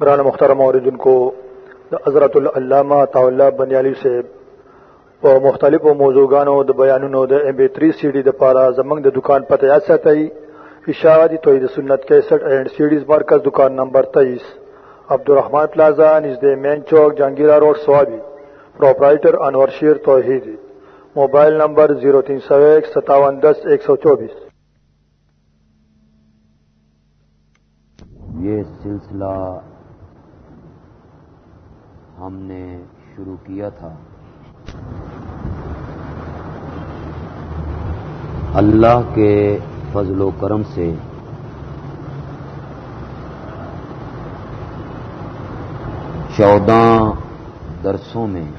برانا مخترم عوردن کو حضرت العلامہ طاولہ بنیالی سے په مختلفو موضوعګانو د بیانونو د ام بي 3 سي ډي د پاره زمنګ د دکان پته یاد ساتي اشاعتی توحید سنت 61 اینڈ سیډیز مرکز دکان نمبر 23 عبدالرحمان پلازا نزد مین چوک، Jahangira road, Swabi. Proprietor Anwar Sher Tauheed. Mobile number 03015710124 یہ سلسلہ ہم نے شروع کیا تھا۔ اللہ کے فضل و کرم سے۔ چودہ درسوں میں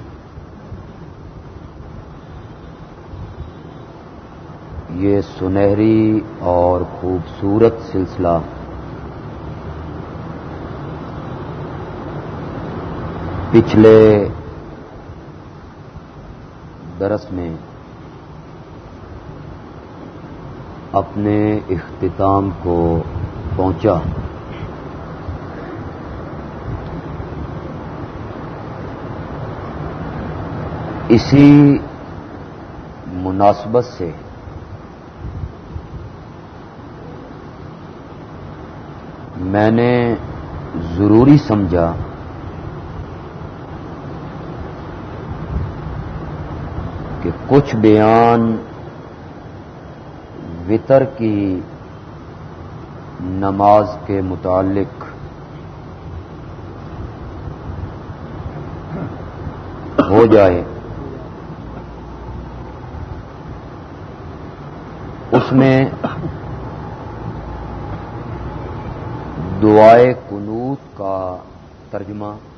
یہ سنہری اور خوبصورت سلسلہ پچھلے درس میں اپنے اختتام کو پہنچا۔ اسی مناسبت سے میں نے ضروری سمجھا کہ کچھ بیان وطر کی نماز کے متعلق۔ ہو جائے۔ اس میں دعائے کنوت کا ترجمہ۔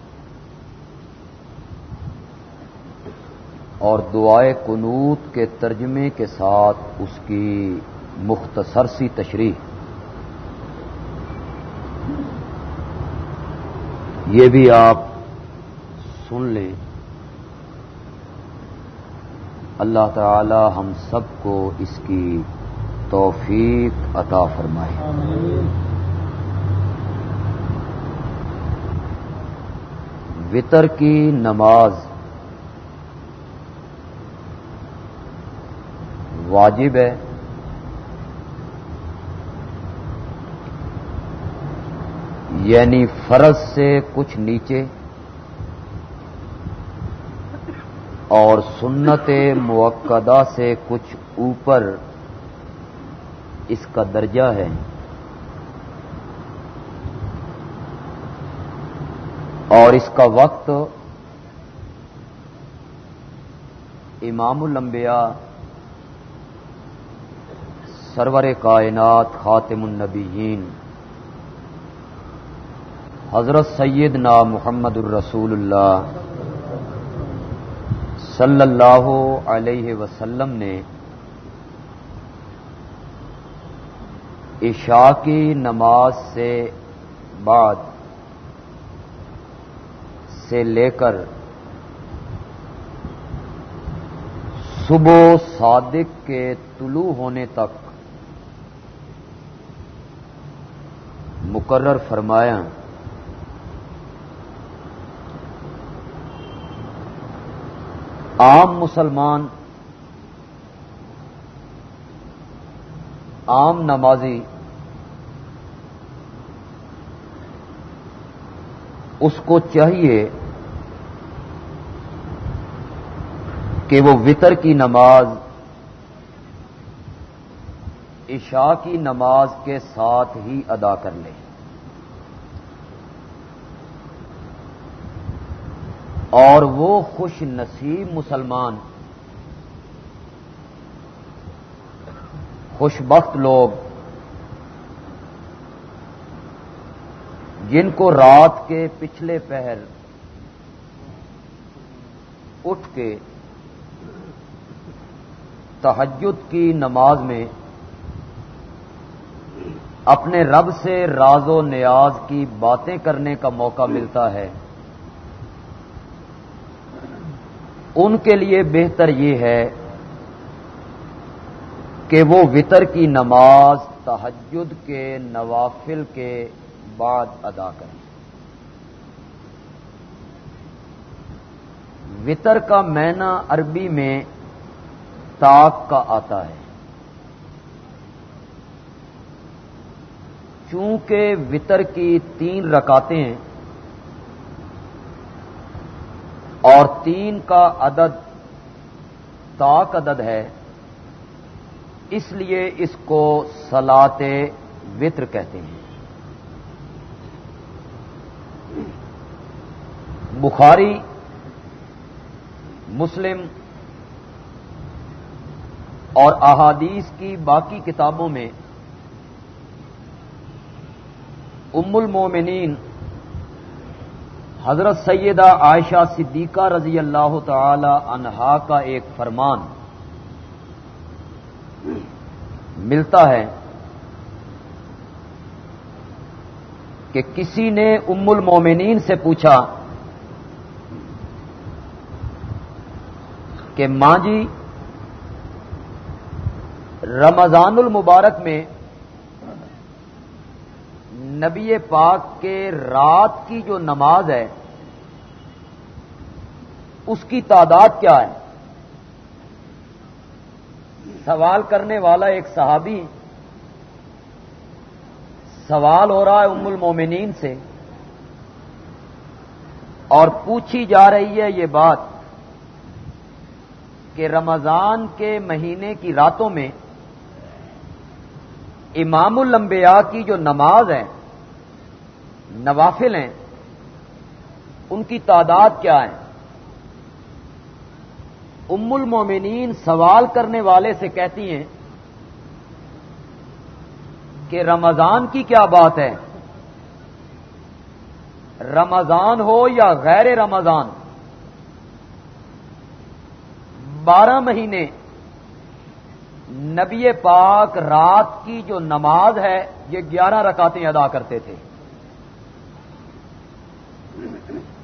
اور دعائے کنوت کے ترجمے کے ساتھ اس کی مختصر سی تشریح۔ یہ بھی آپ سن لیں۔ اللہ تعالی ہم سب کو اس کی توفیق عطا فرمائے۔ وطر کی نماز واجب ہے۔ یعنی فرض سے کچھ نیچے اور سنت موقع سے کچھ اوپر اس کا درجہ ہے۔ اور اس کا وقت امام الانبیاء سرور کائنات خاتم النبیین۔ حضرت سید محمد الرسول اللہ صلی اللہ علیہ وسلم نے عشاء کی نماز سے بعد سے لے کر صبح صادق کے طلوع ہونے تک مقرر فرمایا۔ عام مسلمان، عام نمازی اس کو چاہیے کہ وہ وطر کی نماز، عشاء کی نماز کے ساتھ ہی ادا کر لیں اور وہ خوش نصیب مسلمان خوش بخت لوگ جن کو رات کے پچھلے پہر اٹھ کے تحجد کی نماز میں اپنے رب سے راز و نیاز کی باتیں کرنے کا موقع ملتا ہے۔ ان کے لیے بہتر یہ ہے کہ وہ وطر کی نماز تحجد کے نوافل کے بعد ادا کریں۔ وطر کا مینا عربی میں تاک کا آتا ہے۔ چونکہ وطر کی تین رکاتیں اور تین کا عدد تاک عدد ہے، اس لیے اس کو سلاط وطر کہتے ہیں۔ بخاری، مسلم اور احادیث کی باقی کتابوں میں ام المومنین حضرت سیدہ عائشہ صدیقہ رضی اللہ تعالی عنہا کا ایک فرمان ملتا ہے کہ کسی نے ام المومنین سے پوچھا کہ ماں جی رمضان المبارک میں نبی پاک کے رات کی جو نماز ہے، اس کی تعداد کیا ہے؟ سوال کرنے والا ایک صحابی سوال ہو رہا ہے ام المومنین سے اور پوچھی جا رہی ہے یہ بات کہ رمضان کے مہینے کی راتوں میں امام الانبیاء کی جو نماز ہے نوافل ہیں، ان کی تعداد کیا ہے؟ ام المومنین سوال کرنے والے سے کہتی ہیں کہ رمضان کی کیا بات ہے؟ رمضان ہو یا غیر رمضان؟ بارہ مہینے نبی پاک رات کی جو نماز ہے، یہ گیارہ رکاتیں ادا کرتے تھے۔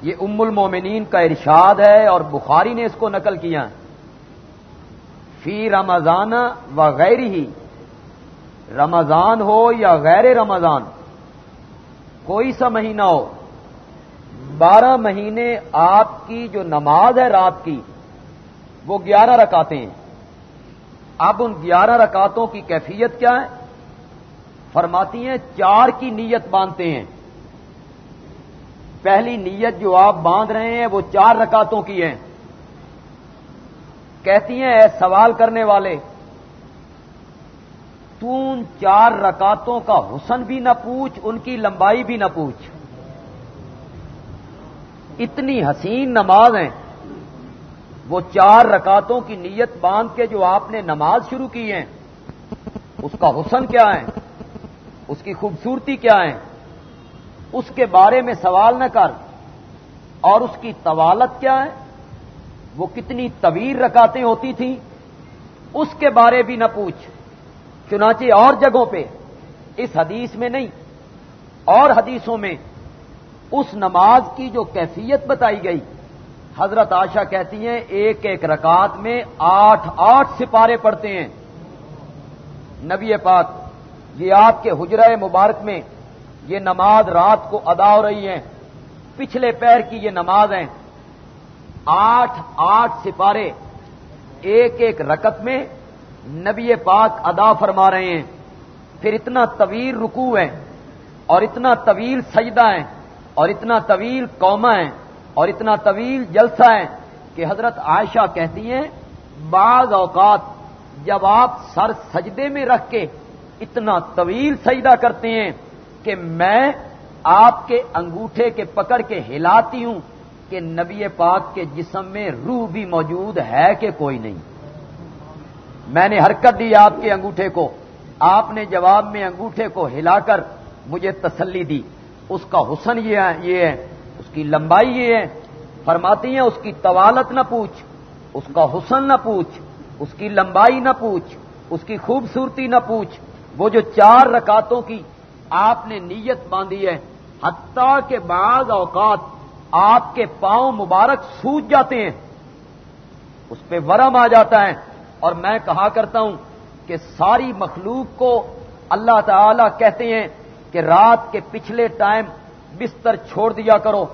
یہ ام المومنین کا ارشاد ہے اور بخاری نے اس کو نقل کیا فی رمضان و غیر ہی رمضان ہو یا غیر رمضان، کوئی سا مہینہ ہو۔ بارہ مہینے آپ کی جو نماز ہے رات کی، وہ گیارہ رکاتے ہیں۔ اب ان گیارہ رکاتوں کی کیفیت کیا ہے؟ فرماتی ہیں، چار کی نیت باندھتے ہیں۔ پہلی نیت جو آپ باندھ رہے ہیں وہ چار رکاتوں کی ہیں۔ کہتی ہیں، اے سوال کرنے والے، تون چار رکاتوں کا حسن بھی نہ پوچھ، ان کی لمبائی بھی نہ پوچھ۔ اتنی حسین نماز ہیں۔ وہ چار رکاتوں کی نیت باندھ کے جو آپ نے نماز شروع کی ہے اس کا حسن کیا ہے؟ اس کی خوبصورتی کیا ہے؟ اس کے بارے میں سوال نہ کر۔ اور اس کی طوالت کیا ہے؟ وہ کتنی طویل رکاتیں ہوتی تھیں، اس کے بارے بھی نہ پوچھ۔ چنانچہ اور جگہوں پہ، اس حدیث میں نہیں، اور حدیثوں میں اس نماز کی جو کیفیت بتائی گئی۔ حضرت آشا کہتی ہیں، ایک ایک رکعت میں آٹھ آٹھ سپارے پڑتے ہیں۔ نبی پاک، یہ آپ کے حجرہ مبارک میں یہ نماز رات کو ادا ہو رہی ہے پچھلے پیر کی یہ نماز ہے آٹھ آٹھ سپارے ایک ایک رکت میں نبی پاک ادا فرما رہے ہیں پھر اتنا طویل رکوع ہے اور اتنا طویل سجدہ ہے اور اتنا طویل قوما ہے اور اتنا طویل جلسہ ہے کہ حضرت عائشہ کہتی ہیں، بعض اوقات جب آپ سر سجدے میں رکھ کے اتنا طویل سجدہ کرتے ہیں کہ میں آپ کے انگوٹھے کے پکڑ کے ہلاتی ہوں کہ نبی پاک کے جسم میں روح بھی موجود ہے کہ کوئی نہیں۔ میں نے حرکت دی آپ کے انگوٹھے کو۔ آپ نے جواب میں انگوٹھے کو ہلا کر مجھے تسلی دی۔ اس کا حسن یہ ہے اس کی لمبائی یہ ہے۔ فرماتی ہیں، اس کی طوالت نہ پوچھ، اس کا حسن نہ پوچھ، اس کی لمبائی نہ پوچھ، اس کی خوبصورتی نہ پوچھ۔ وہ جو چار رکاتوں کی آپ نے نیت باندھی ہے، حتیٰ کے بعض اوقات آپ کے پاؤں مبارک سوج جاتے ہیں۔ اس پہ ورم آ جاتا ہے۔ اور میں کہا کرتا ہوں کہ ساری مخلوق کو اللہ تعالی کہتے ہیں کہ رات کے پچھلے ٹائم بستر چھوڑ دیا کرو۔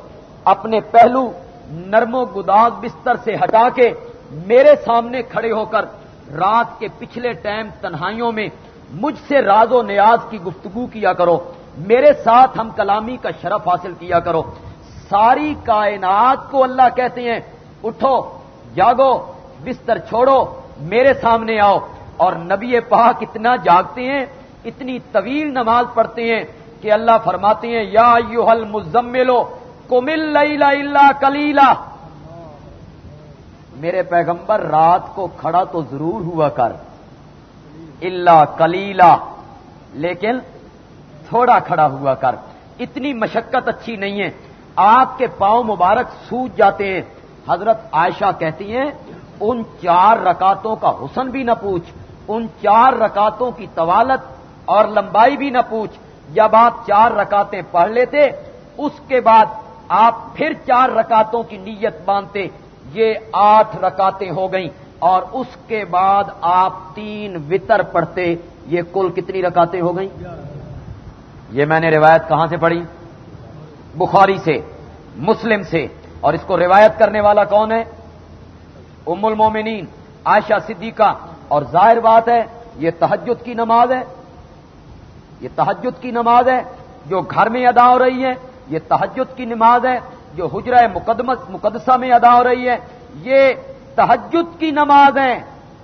اپنے پہلو نرم و گداز بستر سے ہٹا کے میرے سامنے کھڑے ہو کر رات کے پچھلے ٹائم تنہائیوں میں مجھ سے راز و نیاز کی گفتگو کیا کرو۔ میرے ساتھ ہم کلامی کا شرف حاصل کیا کرو۔ ساری کائنات کو اللہ کہتے ہیں، اٹھو، جاگو، بستر چھوڑو، میرے سامنے آؤ۔ اور نبی پاک اتنا جاگتے ہیں، اتنی طویل نماز پڑھتے ہیں کہ اللہ فرماتے ہیں، یا یو حل مزملو کمل اللہ کلیلا میرے پیغمبر، رات کو کھڑا تو ضرور ہوا کر۔ اللہ کلیلا لیکن تھوڑا کھڑا ہوا کر۔ اتنی مشقت اچھی نہیں ہے۔ آپ کے پاؤں مبارک سوج جاتے ہیں۔ حضرت عائشہ کہتی ہیں، ان چار رکاتوں کا حسن بھی نہ پوچھ، ان چار رکاتوں کی طوالت اور لمبائی بھی نہ پوچھ۔ جب آپ چار رکاتیں پڑھ لیتے، اس کے بعد آپ پھر چار رکاتوں کی نیت باندھتے۔ یہ آٹھ رکاتیں ہو گئیں۔ اور اس کے بعد آپ تین وطر پڑھتے، یہ کل کتنی رکاتیں ہو گئیں؟ یہ میں نے روایت کہاں سے پڑھی؟ بخاری سے، مسلم سے۔ اور اس کو روایت کرنے والا کون ہے؟ ام المومنین، عائشہ صدیقہ۔ اور ظاہر بات ہے، یہ تحجد کی نماز ہے۔ یہ تحجد کی نماز ہے جو گھر میں ادا ہو رہی ہے۔ یہ تحجد کی نماز ہے جو حجرہ مقدمس مقدسہ میں ادا ہو رہی ہے۔ یہ تحجد کی نماز ہے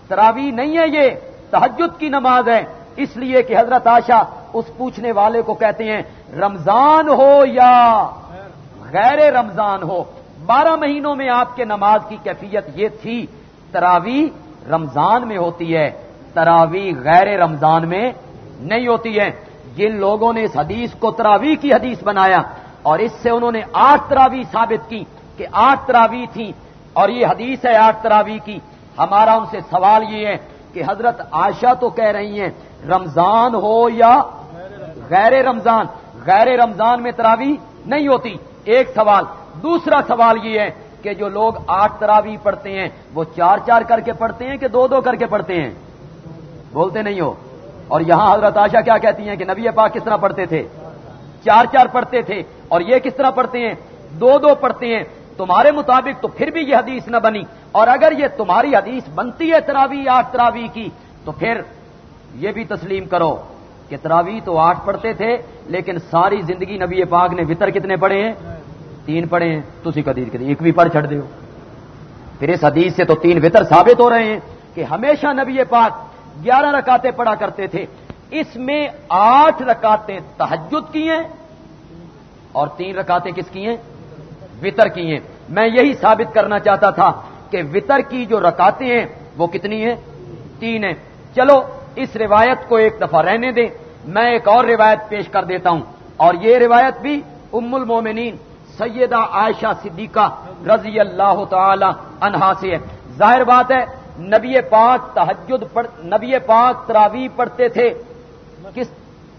تراوی نہیں ہے یہ تحجد کی نماز ہے اس لیے کہ حضرت آشا اس پوچھنے والے کو کہتے ہیں، رمضان ہو یا غیر رمضان ہو؟ بارہ مہینوں میں آپ کے نماز کی کیفیت یہ تھی تراوی رمضان میں ہوتی ہے۔ تراوی غیر رمضان میں نہیں ہوتی ہے۔ جن لوگوں نے اس حدیث کو تراوی کی حدیث بنایا، اور اس سے انہوں نے آٹھ تراوی ثابت کی کہ آٹھ تراوی تھی اور یہ حدیث ہے آٹھ تراوی کی۔ ہمارا ان سے سوال یہ ہے کہ حضرت عائشہ تو کہہ رہی ہیں، رمضان ہو یا غیر رمضان؟ غیر رمضان میں تراوی نہیں ہوتی۔ ایک سوال۔ دوسرا سوال یہ ہے کہ جو لوگ آٹھ تراوی پڑھتے ہیں، وہ چار چار کر کے پڑھتے ہیں کہ دو دو کر کے پڑھتے ہیں؟ بولتے نہیں ہو۔ اور یہاں حضرت آشا کیا کہتی ہیں کہ نبی پاک کس طرح پڑھتے تھے؟ چار چار پڑھتے تھے۔ اور یہ کس طرح پڑھتے ہیں؟ دو دو پڑھتے ہیں۔ تمہارے مطابق تو پھر بھی یہ حدیث نہ بنی۔ اور اگر یہ تمہاری حدیث بنتی ہے تراوی آٹھ تراوی کی، تو پھر یہ بھی تسلیم کرو کہ تراوی تو آٹھ پڑھتے تھے، لیکن ساری زندگی نبی پاک نے وطر کتنے پڑھے ہیں؟ تین پڑھے ہیں۔ تو قدیر کے ایک بھی پڑھ چھڑ دو پھر اس حدیث سے تو تین وطر ثابت ہو رہے ہیں کہ ہمیشہ نبی پاک گیارہ رکاتے پڑھا کرتے تھے۔ اس میں آٹھ رکاتے تحجد کی ہیں اور تین رکاتے کس کی ہیں؟ وطر کی ہیں۔ میں یہی ثابت کرنا چاہتا تھا کہ وطر کی جو رکاتے ہیں، وہ کتنی ہیں؟ تین ہیں۔ چلو، اس روایت کو ایک دفعہ رہنے دیں۔ میں ایک اور روایت پیش کر دیتا ہوں۔ اور یہ روایت بھی ام المومنین، سیدہ عائشہ صدیقہ رضی اللہ تعالی عنہا سے ہے۔ ظاہر بات ہے، نبی پاک تحجد پڑھ، نبی پاک تراوی پڑھتے تھے۔ کس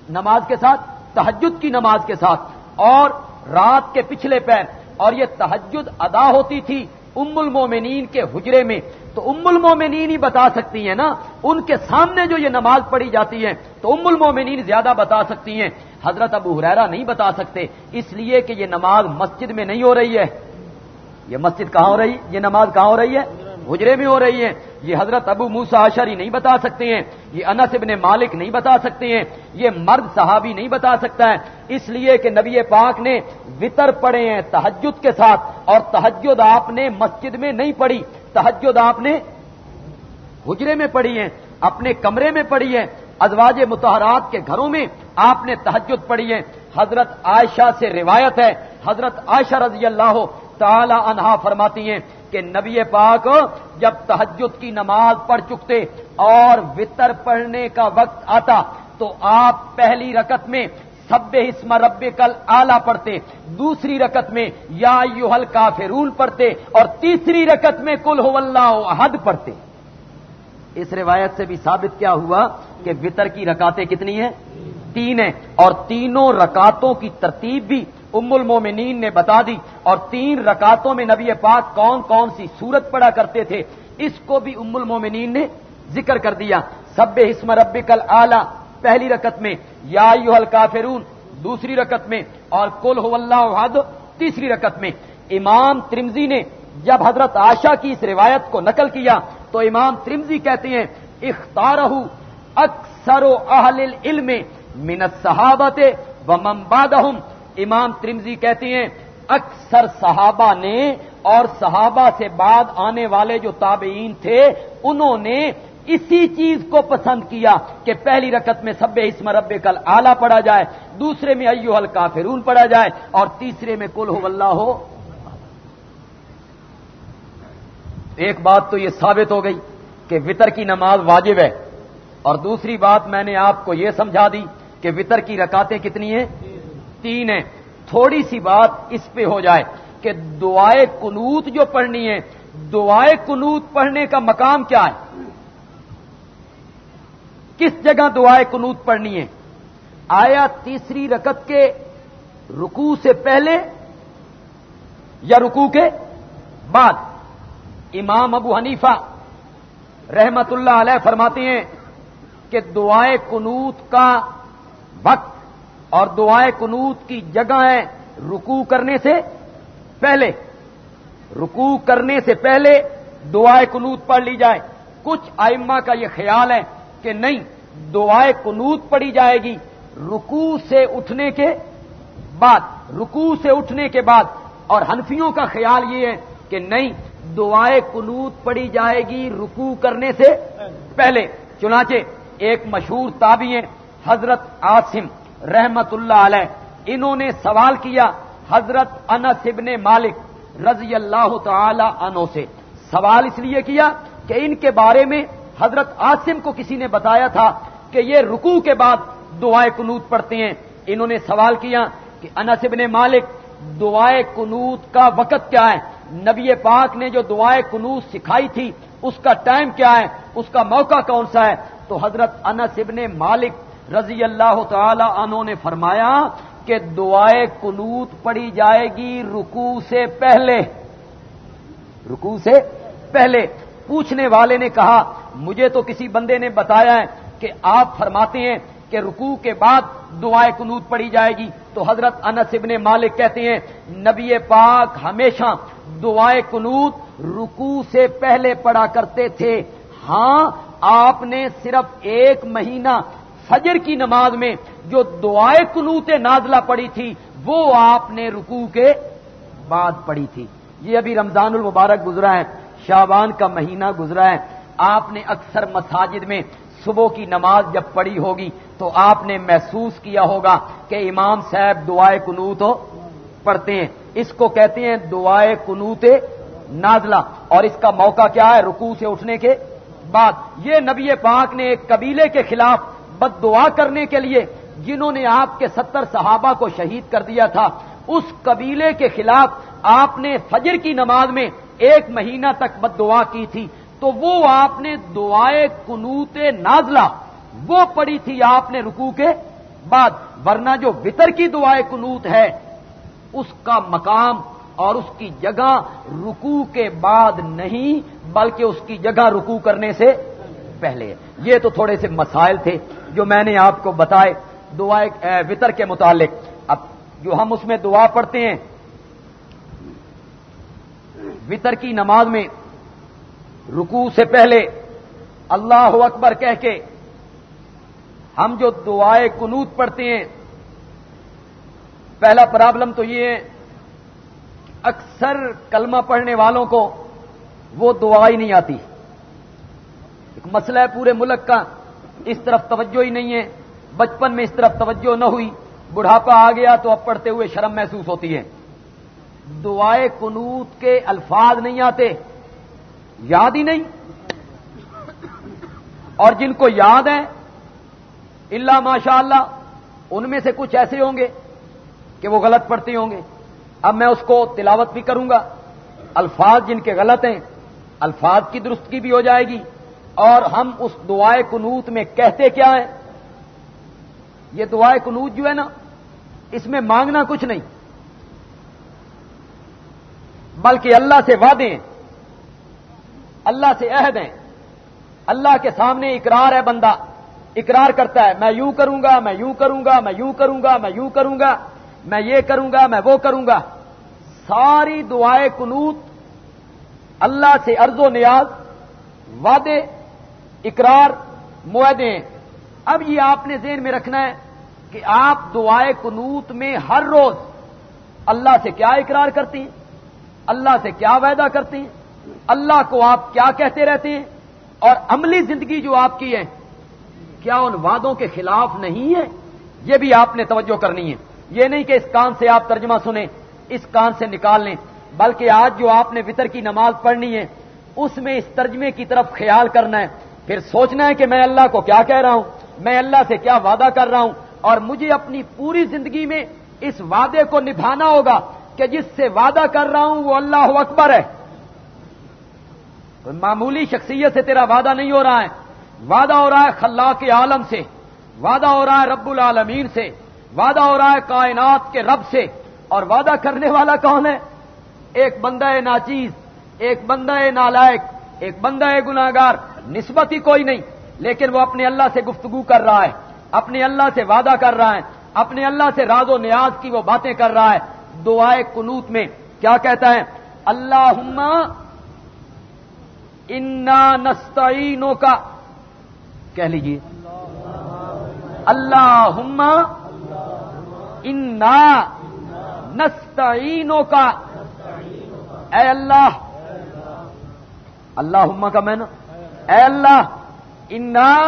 نماز کے ساتھ؟ تحجد کی نماز کے ساتھ۔ اور رات کے پچھلے پیر اور یہ تحجد ادا ہوتی تھی ام المومنین کے حجرے میں۔ تو ام المومنین ہی بتا سکتی ہیں نا، ان کے سامنے جو یہ نماز پڑھی جاتی ہے، تو ام المومنین زیادہ بتا سکتی ہیں۔ حضرت ابو حریرا نہیں بتا سکتے، اس لیے کہ یہ نماز مسجد میں نہیں ہو رہی ہے۔ یہ مسجد کہاں ہو رہی؟ یہ نماز کہاں ہو رہی ہے؟ حجرے میں ہو رہی ہے۔ یہ حضرت ابو موسا اشری نہیں بتا سکتے ہیں، یہ انس ابن مالک نہیں بتا سکتے ہیں، یہ مرد صحابی نہیں بتا سکتا ہے۔ اس لیے کہ نبی پاک نے وطر پڑے ہیں تحجد کے ساتھ، اور تحجد آپ نے مسجد میں نہیں پڑھی تحجد آپ نے حجرے میں پڑھی ہے اپنے کمرے میں پڑھی ہے ازواج متحرات کے گھروں میں آپ نے تحجد پڑھی ہے حضرت عائشہ سے روایت ہے، حضرت عائشہ رضی اللہ تعالی عنہا فرماتی ہیں کہ نبی پاک جب تحجد کی نماز پڑھ چکتے اور وطر پڑھنے کا وقت آتا تو آپ پہلی رکت میں سب اسم رب کل آلہ پڑھتے، دوسری رکت میں یا یو ہل پڑھتے اور تیسری رکت میں کل ہو اللہ حد پڑھتے۔ اس روایت سے بھی ثابت کیا ہوا کہ وطر کی رکاتیں کتنی ہیں؟ تین ہیں اور تینوں رکاتوں کی ترتیب بھی ام المومنین نے بتا دی اور تین رکاتوں میں نبی پاک کون کون سی سورت پڑا کرتے تھے، اس کو بھی ام المومنین نے ذکر کر دیا۔ سب حسم رب کل آلہ پہلی رکت میں، یا یو کافرون دوسری رکت میں، اور کل ہو اللہ تیسری رکت میں۔ امام ترمزی نے جب حضرت آشا کی اس روایت کو نقل کیا تو امام ترمزی کہتے ہیں اختار اکثر و اہل علم منت صحابت و ممباد امام ترمزی کہتے ہیں، اکثر صحابہ نے اور صحابہ سے بعد آنے والے جو تابعین تھے، انہوں نے اسی چیز کو پسند کیا کہ پہلی رکت میں سب اسم رب کل آلہ پڑا جائے، دوسرے میں ایو حل کافرون پڑا جائے اور تیسرے میں کل ہو اللہ۔ ہو ایک بات تو یہ ثابت ہو گئی کہ وطر کی نماز واجب ہے۔ اور دوسری بات میں نے آپ کو یہ سمجھا دی کہ وطر کی رکاتیں کتنی ہیں؟ تین ہیں تھوڑی سی بات اس پہ ہو جائے کہ دعائے کنوت جو پڑھنی ہے، دعائے کنوت پڑھنے کا مقام کیا ہے؟ کس جگہ دعائے کنوت پڑھنی ہے؟ آیا تیسری رکت کے رکو سے پہلے یا رکو کے بعد؟ امام ابو حنیفہ رحمت اللہ علیہ فرماتے ہیں کہ دعائے کنوت کا وقت اور دعائے کنوت کی جگہ ہے رکو کرنے سے پہلے۔ رکو کرنے سے پہلے دعائے کنوت پڑھ لی جائے۔ کچھ آئمہ کا یہ خیال ہے کہ نہیں، دعائے کنوت پڑھی جائے گی رکو سے اٹھنے کے بعد۔ رکو سے اٹھنے کے بعد۔ اور ہنفیوں کا خیال یہ ہے کہ نہیں، دعائے کنوت پڑھی جائے گی رکو کرنے سے پہلے۔ چنانچہ ایک مشہور تابی ہیں، حضرت آسم رحمت اللہ علیہ، انہوں نے سوال کیا حضرت انس ابن مالک رضی اللہ تعالی عنہ سے۔ سوال اس لیے کیا کہ ان کے بارے میں حضرت آسم کو کسی نے بتایا تھا کہ یہ رکو کے بعد دعائے کنوت پڑھتے ہیں۔ انہوں نے سوال کیا کہ انس ابن مالک، دعائے کنوت کا وقت کیا ہے؟ نبی پاک نے جو دعائے کنوت سکھائی تھی، اس کا ٹائم کیا ہے؟ اس کا موقع کون سا ہے؟ تو حضرت انس ابن مالک رضی اللہ تعالی عنہ نے فرمایا کہ دعائے کنوت پڑی جائے گی رکو سے پہلے۔ رکو سے پہلے۔ پوچھنے والے نے کہا، مجھے تو کسی بندے نے بتایا ہے کہ آپ فرماتے ہیں کہ رکوع کے بعد دعائے کنوت پڑی جائے گی۔ تو حضرت انس ابن مالک کہتے ہیں، نبی پاک ہمیشہ دعائے کنوت رکوع سے پہلے پڑا کرتے تھے۔ ہاں آپ نے صرف ایک مہینہ فجر کی نماز میں جو دعائے کنوت نازلہ پڑی تھی، وہ آپ نے رکوع کے بعد پڑی تھی۔ یہ ابھی رمضان المبارک گزرا ہے شابان کا مہینہ گزرا ہے۔ آپ نے اکثر مساجد میں صبح کی نماز جب پڑی ہوگی تو آپ نے محسوس کیا ہوگا کہ امام صاحب دعائے کنوت پڑھتے ہیں۔ اس کو کہتے ہیں دعائے کنوت نازلہ۔ اور اس کا موقع کیا ہے؟ رکوع سے اٹھنے کے بعد۔ یہ نبی پاک نے ایک قبیلے کے خلاف بد دعا کرنے کے لیے جنہوں نے آپ کے ستر صحابہ کو شہید کر دیا تھا، اس قبیلے کے خلاف آپ نے فجر کی نماز میں ایک مہینہ تک بد دعا کی تھی۔ تو وہ آپ نے دعائے کنوت نازلہ، وہ پڑی تھی آپ نے رکو کے بعد، ورنہ جو وطر کی دعائے کنوت ہے، اس کا مقام اور اس کی جگہ رکو کے بعد نہیں، بلکہ اس کی جگہ رکو کرنے سے پہلے۔ یہ تو تھوڑے سے مسائل تھے۔ جو میں نے آپ کو بتائے دعائے وطر کے متعلق۔ اب جو ہم اس میں دعا پڑھتے ہیں وطر کی نماز میں رکو سے پہلے اللہ اکبر کہہ کے ہم جو دعائے کنوت پڑھتے ہیں، پہلا پرابلم تو یہ ہے، اکثر کلمہ پڑھنے والوں کو وہ دعا ہی نہیں آتی۔ ایک مسئلہ ہے پورے ملک کا اس طرف توجہ ہی نہیں ہے۔ بچپن میں اس طرف توجہ نہ ہوئی۔ بڑھاپا آ گیا تو اب پڑھتے ہوئے شرم محسوس ہوتی ہے۔ دعائے کنوت کے الفاظ نہیں آتے۔ یاد ہی نہیں۔ اور جن کو یاد ہے اللہ ماشاء اللہ ان میں سے کچھ ایسے ہوں گے کہ وہ غلط پڑھتے ہوں گے۔ اب میں اس کو تلاوت بھی کروں گا۔ الفاظ جن کے غلط ہیں، الفاظ کی درستگی بھی ہو جائے گی۔ اور ہم اس دعائے کنوت میں کہتے کیا ہیں؟ یہ دعائے کنوت جو ہے نا، اس میں مانگنا کچھ نہیں۔ بلکہ اللہ سے وعدے ہیں۔ اللہ سے عہد ہیں۔ اللہ کے سامنے اقرار ہے بندہ۔ اقرار کرتا ہے، میں یوں کروں گا، میں یوں کروں گا، میں یوں کروں گا، میں یوں کروں گا، میں یہ کروں گا، میں وہ کروں گا۔ ساری دعائیں کنوت اللہ سے ارض و نیاز، وعدے اقرار معاہدے اب یہ آپ نے ذہن میں رکھنا ہے کہ آپ دعائے کنوت میں ہر روز اللہ سے کیا اقرار کرتی ہیں؟ اللہ سے کیا وعدہ کرتی ہیں؟ اللہ کو آپ کیا کہتے رہتے ہیں؟ اور عملی زندگی جو آپ کی ہے، کیا ان وعدوں کے خلاف نہیں ہے؟ یہ بھی آپ نے توجہ کرنی ہے۔ یہ نہیں کہ اس کان سے آپ ترجمہ سنیں، اس کان سے نکال لیں، بلکہ آج جو آپ نے وطر کی نماز پڑھنی ہے، اس میں اس ترجمے کی طرف خیال کرنا ہے۔ پھر سوچنا ہے کہ میں اللہ کو کیا کہہ رہا ہوں؟ میں اللہ سے کیا وعدہ کر رہا ہوں؟ اور مجھے اپنی پوری زندگی میں اس وعدے کو نبھانا ہوگا کہ جس سے وعدہ کر رہا ہوں وہ اللہ اکبر ہے۔ معمولی شخصیت سے تیرا وعدہ نہیں ہو رہا ہے۔ وعدہ ہو رہا ہے خلا کے عالم سے۔ وعدہ ہو رہا ہے رب العالمین سے۔ وعدہ ہو رہا ہے کائنات کے رب سے۔ اور وعدہ کرنے والا کون ہے؟ ایک بندہ ناچیز، ایک بندہ نالائق، ایک بندہ گناگار نسبت ہی کوئی نہیں، لیکن وہ اپنے اللہ سے گفتگو کر رہا ہے، اپنے اللہ سے وعدہ کر رہا ہے، اپنے اللہ سے راز و نیاز کی وہ باتیں کر رہا ہے۔ دعائے کنوت میں کیا کہتا ہے؟ اللہ انا نستعینوں کا کہہ لیجیے اللہ انا نستعینوں کا اے اللہ اللہ کا میں نا اے اللہ، انا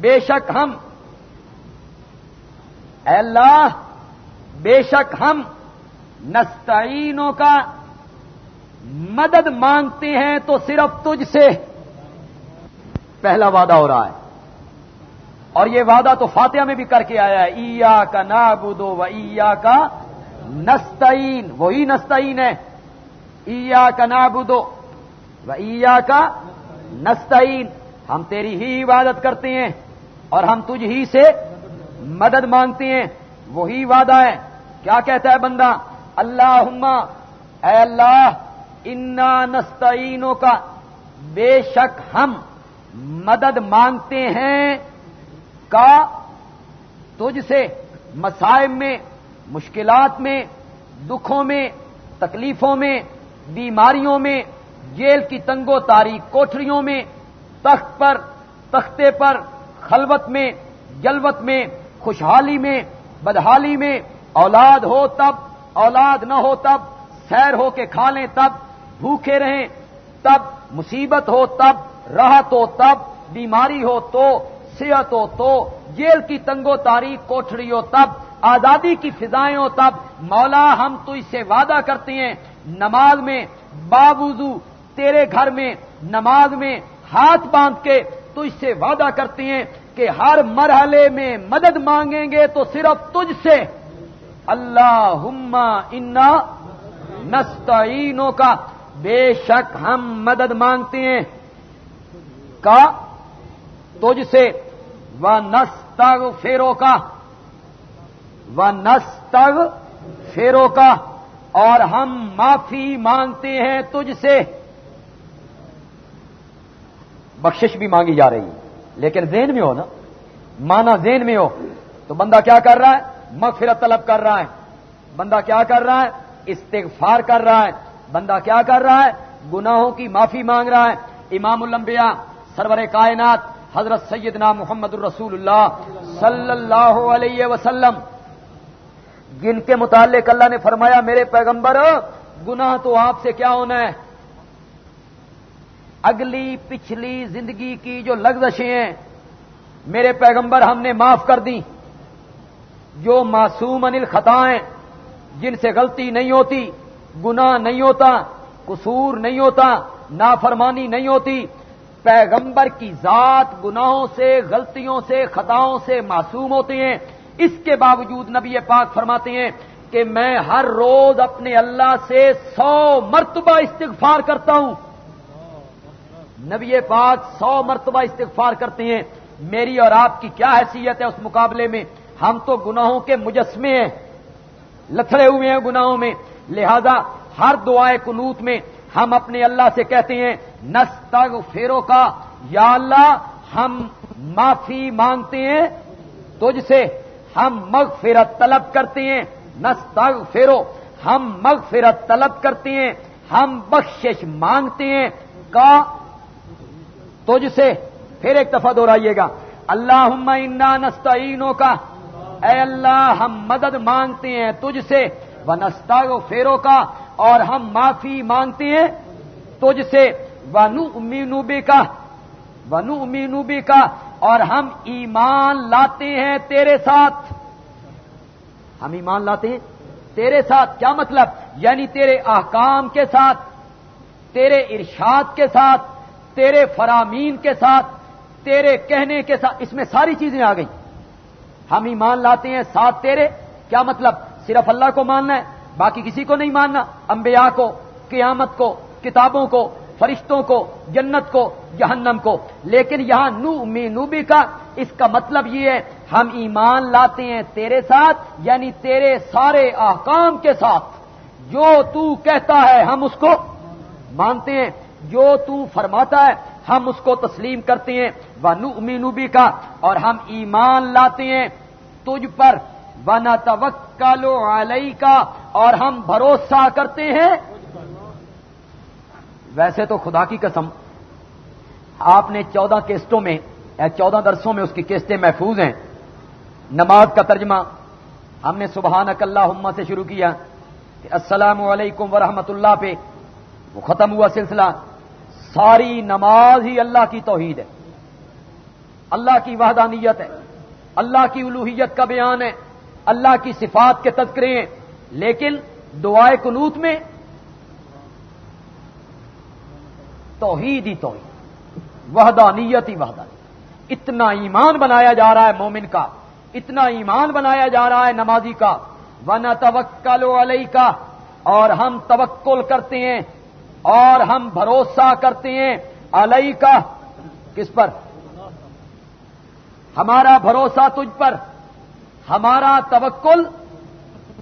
بے شک ہم، اے اللہ، بے شک ہم نستعینوں کا مدد مانگتے ہیں تو صرف تجھ سے۔ پہلا وعدہ ہو رہا ہے۔ اور یہ وعدہ تو فاتحہ میں بھی کر کے آیا ہے۔ ایا کا نابودو و ایا کا نستعین، وہی نستعین ہے۔ ایا کا نابودو و ایا کا نستعین، ہم تیری ہی عبادت کرتے ہیں اور ہم تجھ ہی سے مدد مانگتے ہیں۔ وہی وعدہ ہے۔ کیا کہتا ہے بندہ؟ اللہ اے اللہ، انا نستعینوں کا۔ بے شک ہم مدد مانگتے ہیں کا تجھ سے مسائب میں، مشکلات میں، دکھوں میں، تکلیفوں میں، بیماریوں میں جیل کی تنگو تاریخ کوٹریوں میں، تخت پر، تختے پر، خلوت میں، جلوت میں، خوشحالی میں، بدحالی میں، اولاد ہو تب، اولاد نہ ہو تب، سیر ہو کے کھا لیں تب، بھوکے رہیں تب، مصیبت ہو تب، راحت ہو تب، بیماری ہو تو، صحت ہو تو، جیل کی تنگو تاریخ کوٹڑی ہو تب، آزادی کی فضائیں ہو تب، مولا ہم تو اس سے وعدہ کرتے ہیں، نماز میں باوضو تیرے گھر میں نماز میں ہاتھ باندھ کے تو اس سے وعدہ کرتے ہیں کہ ہر مرحلے میں مدد مانگیں گے تو صرف تجھ سے۔ اللہ انا نستعینوں کا۔ بے شک ہم مدد مانگتے ہیں۔ کا تجھ سے۔ وہ نستگ فیرو کا۔ وہ نستگ فیرو کا۔ اور ہم معافی مانگتے ہیں تجھ سے۔ بخشش بھی مانگی جا رہی ہے۔ لیکن ذہن میں ہو نا۔ مانا ذہن میں ہو۔ تو بندہ کیا کر رہا ہے؟ مغفرت طلب کر رہا ہے۔ بندہ کیا کر رہا ہے؟ استغفار کر رہا ہے۔ بندہ کیا کر رہا ہے؟ گناہوں کی معافی مانگ رہا ہے۔ امام الانبیاء، سرور کائنات، حضرت سیدنا محمد الرسول اللہ صلی اللہ علیہ وسلم، جن کے متعلق اللہ نے فرمایا، میرے پیغمبر، گناہ تو آپ سے کیا ہونا ہے؟ اگلی پچھلی زندگی کی جو لگزشیں ہیں، میرے پیغمبر ہم نے معاف کر دی جو معصوم انل خطائیں جن سے غلطی نہیں ہوتی، گناہ نہیں ہوتا، قصور نہیں ہوتا، نافرمانی نہیں ہوتی، پیغمبر کی ذات گناہوں سے، غلطیوں سے، خطاؤں سے معصوم ہوتے ہیں۔ اس کے باوجود نبی پاک فرماتے ہیں کہ میں ہر روز اپنے اللہ سے سو مرتبہ استغفار کرتا ہوں۔ نبی پاک سو مرتبہ استغفار کرتے ہیں۔ میری اور آپ کی کیا حیثیت ہے اس مقابلے میں؟ ہم تو گناہوں کے مجسمے ہیں۔ لتھڑے ہوئے ہیں گناہوں میں۔ لہذا ہر دعائے کنوت میں ہم اپنے اللہ سے کہتے ہیں نستگ فیرو کا یا اللہ، ہم معافی مانگتے ہیں۔ تجھ سے ہم مغفرت طلب کرتے ہیں۔ نستگ فیرو ہم مغفرت طلب کرتے ہیں۔ ہم بخشش مانگتے ہیں۔ کا تجھ سے پھر ایک دفعہ دوہرائیے گا۔ اللہ انا نستعینوں کا۔ اے اللہ، ہم مدد مانگتے ہیں تجھ سے و نستا فیرو کا۔ اور ہم معافی مانگتے ہیں تجھ سے ونو امینوبی کا۔ ونو امینوبی کا۔ اور ہم ایمان لاتے ہیں تیرے ساتھ۔ ہم ایمان لاتے ہیں تیرے ساتھ۔ کیا مطلب؟ یعنی تیرے احکام کے ساتھ، تیرے ارشاد کے ساتھ۔ تیرے فرامین کے ساتھ، تیرے کہنے کے ساتھ، اس میں ساری چیزیں آ گئی ہم ایمان لاتے ہیں ساتھ تیرے، کیا مطلب؟ صرف اللہ کو ماننا ہے، باقی کسی کو نہیں ماننا۔ انبیاء کو، قیامت کو، کتابوں کو، فرشتوں کو، جنت کو، جہنم کو۔ لیکن یہاں نو، می نوبی کا، اس کا مطلب یہ ہے، ہم ایمان لاتے ہیں تیرے ساتھ یعنی تیرے سارے احکام کے ساتھ۔ جو تو کہتا ہے، ہم اس کو مانتے ہیں۔ جو تو فرماتا ہے، ہم اس کو تسلیم کرتے ہیں وہ نو نوبی کا اور ہم ایمان لاتے ہیں تجھ پر بنا توکلو علیہ کا اور ہم بھروسہ کرتے ہیں۔ ویسے تو خدا کی قسم، آپ نے چودہ قسطوں میں چودہ درسوں میں اس کی قسطیں محفوظ ہیں۔ نماز کا ترجمہ ہم نے سبحان اک اللہ سے شروع کیا کہ السلام علیکم ورحمۃ اللہ پہ، وہ ختم ہوا سلسلہ۔ ساری نماز ہی اللہ کی توحید ہے۔ اللہ کی وحدانیت ہے۔ اللہ کی الوحیت کا بیان ہے۔ اللہ کی صفات کے تذکرے ہیں۔ لیکن دعائے کنوت میں توحید ہی توحید۔ وحدانیت ہی وحدانیت۔ اتنا ایمان بنایا جا رہا ہے مومن کا۔ اتنا ایمان بنایا جا رہا ہے نمازی کا۔ ون توکل علیہ کا اور ہم توکل کرتے ہیں۔ اور ہم بھروسہ کرتے ہیں علیہ کا کس پر؟ ہمارا بھروسہ تجھ پر، ہمارا توکل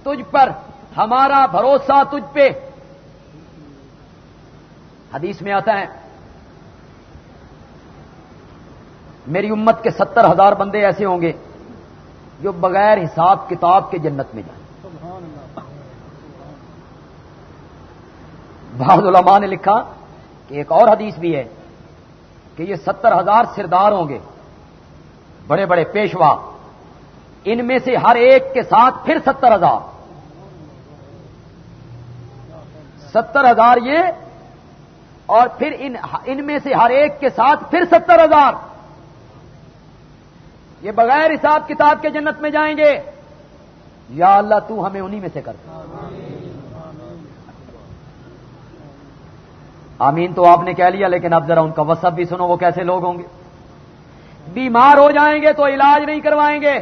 تجھ پر، ہمارا بھروسہ تجھ پہ۔ حدیث میں آتا ہے، میری امت کے ستر ہزار بندے ایسے ہوں گے جو بغیر حساب کتاب کے جنت میں جائیں۔ بعض علماء نے لکھا کہ ایک اور حدیث بھی ہے کہ یہ ستر ہزار سردار ہوں گے، بڑے بڑے پیشوا، ان میں سے ہر ایک کے ساتھ پھر ستر ہزار۔ ستر ہزار یہ، اور پھر ان ان میں سے ہر ایک کے ساتھ پھر ستر ہزار۔ یہ بغیر حساب کتاب کے جنت میں جائیں گے۔ یا اللہ تو ہمیں انہی میں سے کر۔ آمین تو آپ نے کہہ لیا، لیکن اب ذرا ان کا وسب بھی سنو، وہ کیسے لوگ ہوں گے؟ بیمار ہو جائیں گے تو علاج نہیں کروائیں گے۔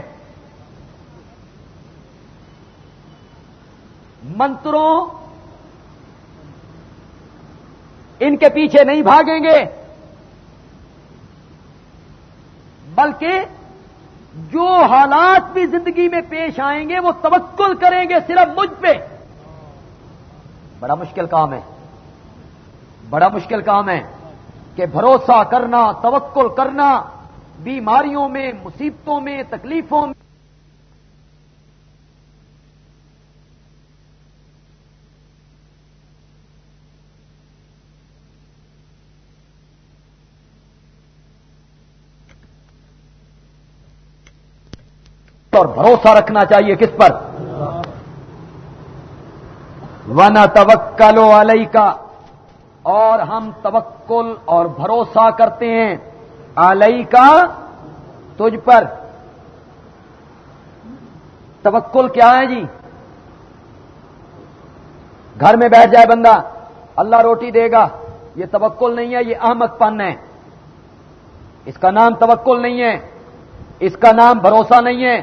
منتروں، ان کے پیچھے نہیں بھاگیں گے، بلکہ جو حالات بھی زندگی میں پیش آئیں گے، وہ توکل کریں گے صرف مجھ پہ۔ بڑا مشکل کام ہے۔ بڑا مشکل کام ہے کہ بھروسہ کرنا، توکل کرنا، بیماریوں میں، مصیبتوں میں، تکلیفوں میں۔ اور بھروسہ رکھنا چاہیے کس پر؟ ون توکلو علیہ کا اور ہم توکل اور بھروسہ کرتے ہیں علیہ کا تجھ پر توکل کیا ہے جی؟ گھر میں بیٹھ جائے بندہ، اللہ روٹی دے گا، یہ توکل نہیں ہے، یہ احمد پن ہے۔ اس کا نام توکل نہیں ہے، اس کا نام بھروسہ نہیں ہے۔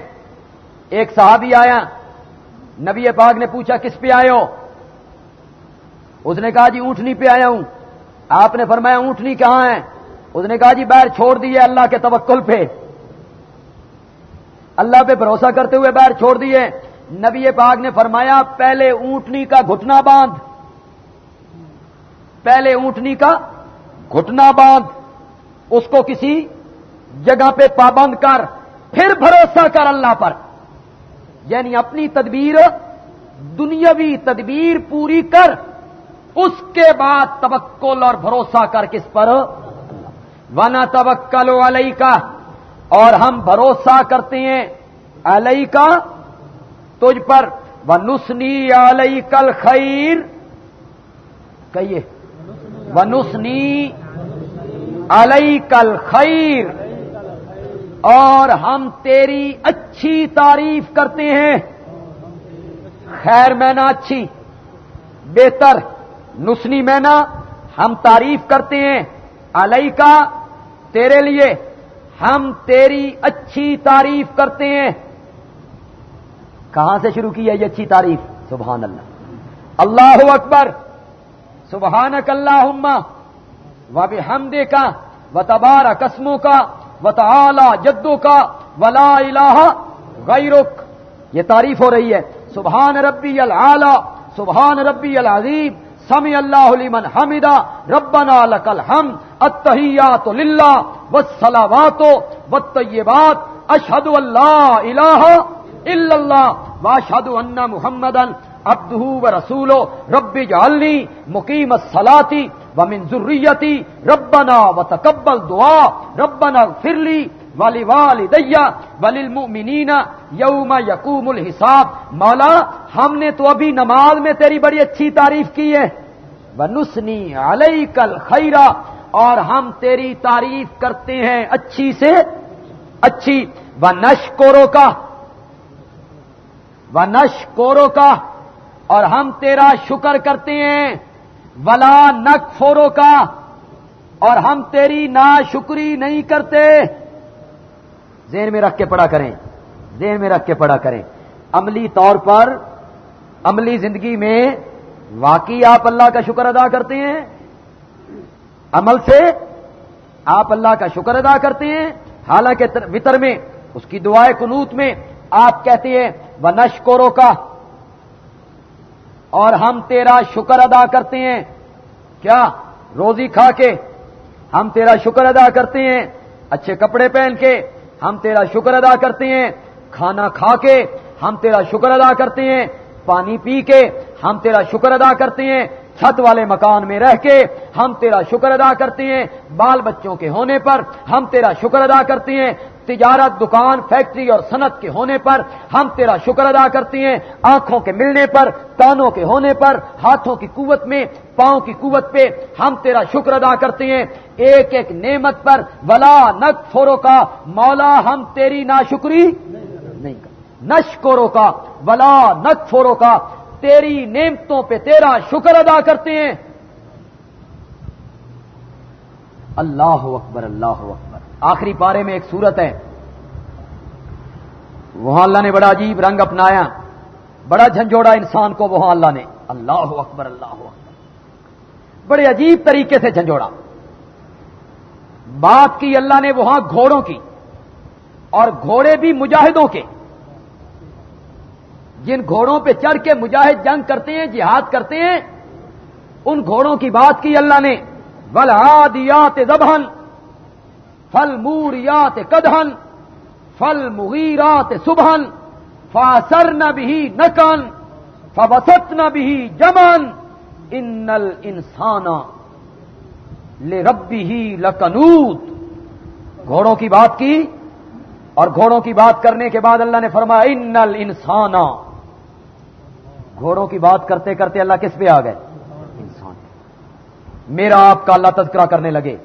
ایک صحابی آیا، نبی پاک نے پوچھا، کس پہ آئے ہو؟ اس نے کہا جی اونٹنی پہ آیا ہوں۔ آپ نے فرمایا اونٹنی کہاں ہے؟ اس نے کہا جی باہر چھوڑ دیے اللہ کے توکل پہ۔ اللہ پہ بھروسہ کرتے ہوئے باہر چھوڑ دیے۔ نبی پاک نے فرمایا پہلے اونٹنی کا گھٹنا باندھ۔ پہلے اونٹنی کا گھٹنا باندھ۔ اس کو کسی جگہ پہ پابند کر۔ پھر بھروسہ کر اللہ پر۔ یعنی اپنی تدبیر، دنیاوی تدبیر پوری کر۔ اس کے بعد توکل اور بھروسہ کر کس پر؟ ونا توکل علیہ کا اور ہم بھروسہ کرتے ہیں علیہ کا تجھ پر۔ و نسنی علیہ کل خیر کہیے۔ و نسنی علیہ کل خیر اور ہم تیری اچھی تعریف کرتے ہیں۔ خیر مینا اچھی، بہتر۔ نسنی مینا، ہم تعریف کرتے ہیں علیہ کا تیرے لیے، ہم تیری اچھی تعریف کرتے ہیں۔ کہاں سے شروع کی ہے یہ اچھی تعریف؟ سبحان اللہ۔ اللہ اکبر۔ سبحان اللہ و بھی ہم دے کا و تبارہ قسموں کا و تعلی جدوں کا ولا الہ غیرک۔ یہ تعریف ہو رہی ہے۔ سبحان ربی العلی سبحان ربی العظیم۔ سمی اللہ لمن حمدہ ربنا لکل ہم اتحیات للہ، والصلاوات والطیبات، اشہد اللہ الہ الا اللہ، واشہد ان محمدن عبدہ و رسولو رب جعلنی مقیم الصلاتی ومن ذریتی، ربنا وتقبل دعا، ربنا اغفر لی والی والدیا وللمؤمنین یوم یقوم الحساب۔ مولا، ہم نے تو ابھی نماز میں تیری بڑی اچھی تعریف کی ہے۔ ونسنی علیہ کل خیرا اور ہم تیری تعریف کرتے ہیں اچھی سے اچھی۔ و نش کورو کا۔ و نش کورو کا۔ اور ہم تیرا شکر کرتے ہیں۔ ولا نک فورو کا۔ اور ہم تیری نا شکری نہیں کرتے۔ ذہن میں رکھ کے پڑا کریں۔ ذہن میں رکھ کے پڑا کریں۔ عملی طور پر عملی زندگی میں واقعی آپ اللہ کا شکر ادا کرتے ہیں۔ عمل سے آپ اللہ کا شکر ادا کرتے ہیں۔ حالانکہ وطر میں، اس کی دعائیں کنوت میں آپ کہتے ہیں وہ نشکوروں کا اور ہم تیرا شکر ادا کرتے ہیں۔ کیا؟ روزی کھا کے ہم تیرا شکر ادا کرتے ہیں۔ اچھے کپڑے پہن کے ہم تیرا شکر ادا کرتے ہیں۔ کھانا کھا کے ہم تیرا شکر ادا کرتے ہیں۔ پانی پی کے ہم تیرا شکر ادا کرتے ہیں۔ چھت والے مکان میں رہ کے ہم تیرا شکر ادا کرتے ہیں۔ بال بچوں کے ہونے پر ہم تیرا شکر ادا کرتے ہیں۔ تجارت دکان فیکٹری اور صنعت کے ہونے پر ہم تیرا شکر ادا کرتے ہیں۔ آنکھوں کے ملنے پر، کانوں کے ہونے پر، ہاتھوں کی قوت میں، پاؤں کی قوت پہ ہم تیرا شکر ادا کرتے ہیں۔ ایک ایک نعمت پر ولا نق فورو کا، مولا ہم تیری ناشکری نہیں نشکوروں کا، ولا نق فورو کا، تیری نعمتوں پہ تیرا شکر ادا کرتے ہیں۔ اللہ اکبر اللہ اکبر۔ آخری پارے میں ایک صورت ہے۔ وہاں اللہ نے بڑا عجیب رنگ اپنایا۔ بڑا جھنجھوڑا انسان کو وہاں اللہ نے۔ اللہ اکبر اللہ اکبر۔ بڑے عجیب طریقے سے جھنجھوڑا۔ بات کی اللہ نے وہاں گھوڑوں کی۔ اور گھوڑے بھی مجاہدوں کے۔ جن گھوڑوں پہ چڑھ کے مجاہد جنگ کرتے ہیں، جہاد کرتے ہیں، ان گھوڑوں کی بات کی اللہ نے۔ ولادیات دبہن فل موریات کدہن فل مغیرات سبہن فاسر نہ بھی نکن فوسط نہ بھی جمن ان انسان لے ربی ہی لکنوت گھوڑوں کی بات کی اور گھوڑوں کی بات کرنے کے بعد اللہ نے فرمایا ان انسان۔ گھوڑوں کی بات کرتے کرتے اللہ کس پہ آ گئے؟ انسان۔ میرا آپ کا اللہ تذکرہ کرنے لگے۔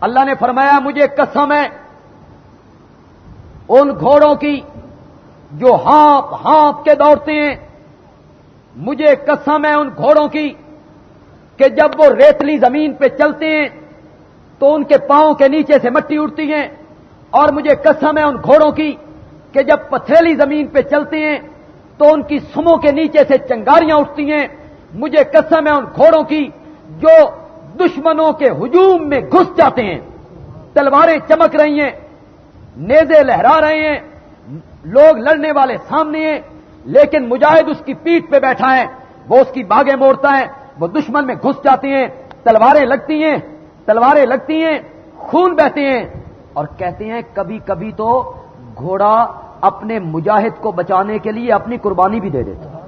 اللہ نے فرمایا مجھے قسم ہے، ان گھوڑوں کی جو ہانپ ہانپ کے دوڑتے ہیں، مجھے قسم ہے ان گھوڑوں کی کہ جب وہ ریتلی زمین پہ چلتے ہیں، تو ان کے پاؤں کے نیچے سے مٹی اڑتی ہیں۔ اور مجھے قسم ہے ان گھوڑوں کی کہ جب پتھریلی زمین پہ چلتے ہیں، تو ان کی سموں کے نیچے سے چنگاریاں اٹھتی ہیں۔ مجھے قسم ہے ان گھوڑوں کی جو دشمنوں کے ہجوم میں گھس جاتے ہیں۔ تلواریں چمک رہی ہیں، نیزے لہرا رہے ہیں، لوگ لڑنے والے سامنے ہیں، لیکن مجاہد اس کی پیٹ پہ بیٹھا ہے، وہ اس کی باغیں موڑتا ہے، وہ دشمن میں گھس جاتے ہیں، تلواریں لگتی ہیں، تلواریں لگتی ہیں، خون بہتے ہیں۔ اور کہتے ہیں، کبھی کبھی تو گھوڑا اپنے مجاہد کو بچانے کے لیے اپنی قربانی بھی دے دیتا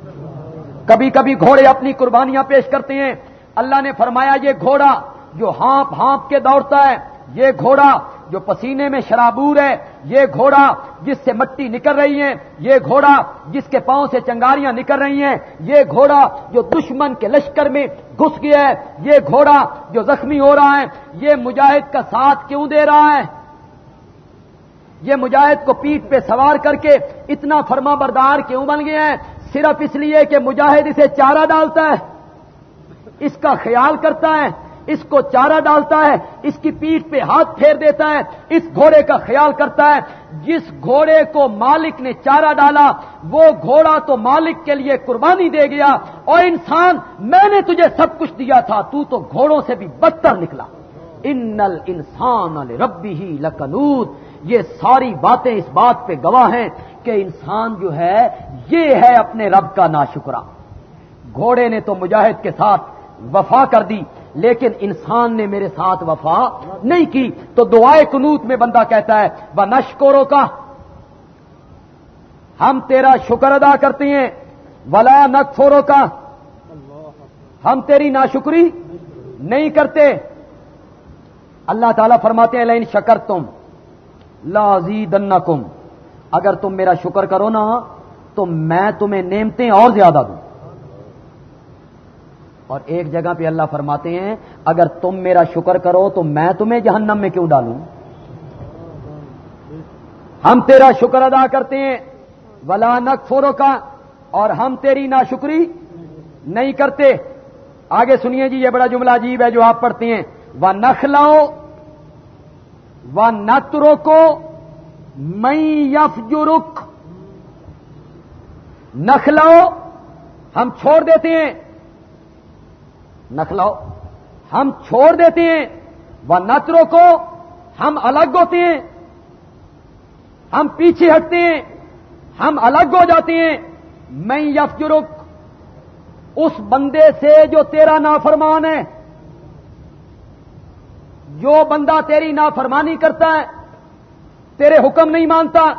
کبھی کبھی گھوڑے اپنی قربانیاں پیش کرتے ہیں اللہ نے فرمایا یہ گھوڑا جو ہانپ ہانپ کے دوڑتا ہے، یہ گھوڑا جو پسینے میں شرابور ہے، یہ گھوڑا جس سے مٹی نکل رہی ہے، یہ گھوڑا جس کے پاؤں سے چنگاریاں نکل رہی ہیں، یہ گھوڑا جو دشمن کے لشکر میں گھس گیا ہے، یہ گھوڑا جو زخمی ہو رہا ہے، یہ مجاہد کا ساتھ کیوں دے رہا ہے؟ یہ مجاہد کو پیٹ پہ سوار کر کے اتنا فرما بردار کیوں بن گیا ہے؟ صرف اس لیے کہ مجاہد اسے چارہ ڈالتا ہے۔ اس کا خیال کرتا ہے، اس کو چارہ ڈالتا ہے، اس کی پیٹ پہ ہاتھ پھیر دیتا ہے، اس گھوڑے کا خیال کرتا ہے۔ جس گھوڑے کو مالک نے چارہ ڈالا، وہ گھوڑا تو مالک کے لیے قربانی دے گیا۔ اور انسان، میں نے تجھے سب کچھ دیا تھا، تو تو گھوڑوں سے بھی بدتر نکلا۔ انل انسان ربی ہی لکنود یہ ساری باتیں اس بات پہ گواہ ہیں کہ انسان جو ہے، یہ ہے اپنے رب کا ناشکرا۔ گھوڑے نے تو مجاہد کے ساتھ وفا کر دی، لیکن انسان نے میرے ساتھ وفا نہیں کی۔ تو دعائے کنوت میں بندہ کہتا ہے وہ نشکوروں کا ہم تیرا شکر ادا کرتے ہیں۔ ولا نقفوروں کا ہم تیری ناشکری نہیں کرتے۔ اللہ تعالیٰ فرماتے ہیں لائن شکر تم لازی دن اگر تم میرا شکر کرو نا، تو میں تمہیں نیمتے اور زیادہ دوں۔ اور ایک جگہ پہ اللہ فرماتے ہیں، اگر تم میرا شکر کرو تو میں تمہیں جہنم میں کیوں ڈالوں؟ ہم تیرا شکر ادا کرتے ہیں، ولا نق فورو کا اور ہم تیری ناشکری نہیں کرتے۔ آگے سنیے جی یہ بڑا جملہ عجیب ہے جو آپ پڑھتے ہیں۔ وہ نخ لاؤ و نترو کو مئی یف جو رخ نخلاؤ ہم چھوڑ دیتے ہیں۔ نخلاؤ ہم چھوڑ دیتے ہیں، وہ نترو کو ہم الگ ہوتے ہیں۔ ہم پیچھے ہٹتے ہیں، ہم الگ ہو جاتے ہیں۔ میں یف اس بندے سے جو تیرا نافرمان ہے۔ جو بندہ تیری نافرمانی کرتا ہے، تیرے حکم نہیں مانتا۔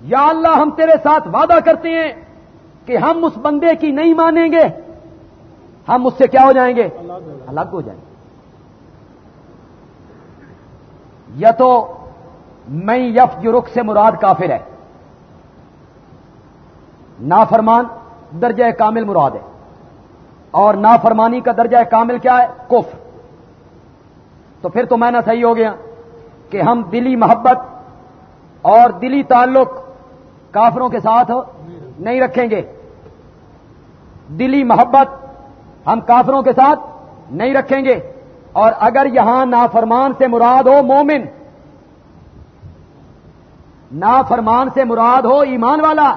یا اللہ، ہم تیرے ساتھ وعدہ کرتے ہیں کہ ہم اس بندے کی نہیں مانیں گے۔ ہم اس سے کیا ہو جائیں گے؟ الگ ہو جائیں گے۔ یا تو میں یف یورک سے مراد کافر ہے۔ نافرمان درجہ کامل مراد ہے۔ اور نافرمانی کا درجہ کامل کیا ہے؟ کفر۔ تو پھر تو میں نہ صحیح ہو گیا کہ ہم دلی محبت اور دلی تعلق کافروں کے ساتھ نہیں رکھیں گے۔ دلی محبت ہم کافروں کے ساتھ نہیں رکھیں گے۔ اور اگر یہاں نافرمان سے مراد ہو مومن، نافرمان سے مراد ہو ایمان والا،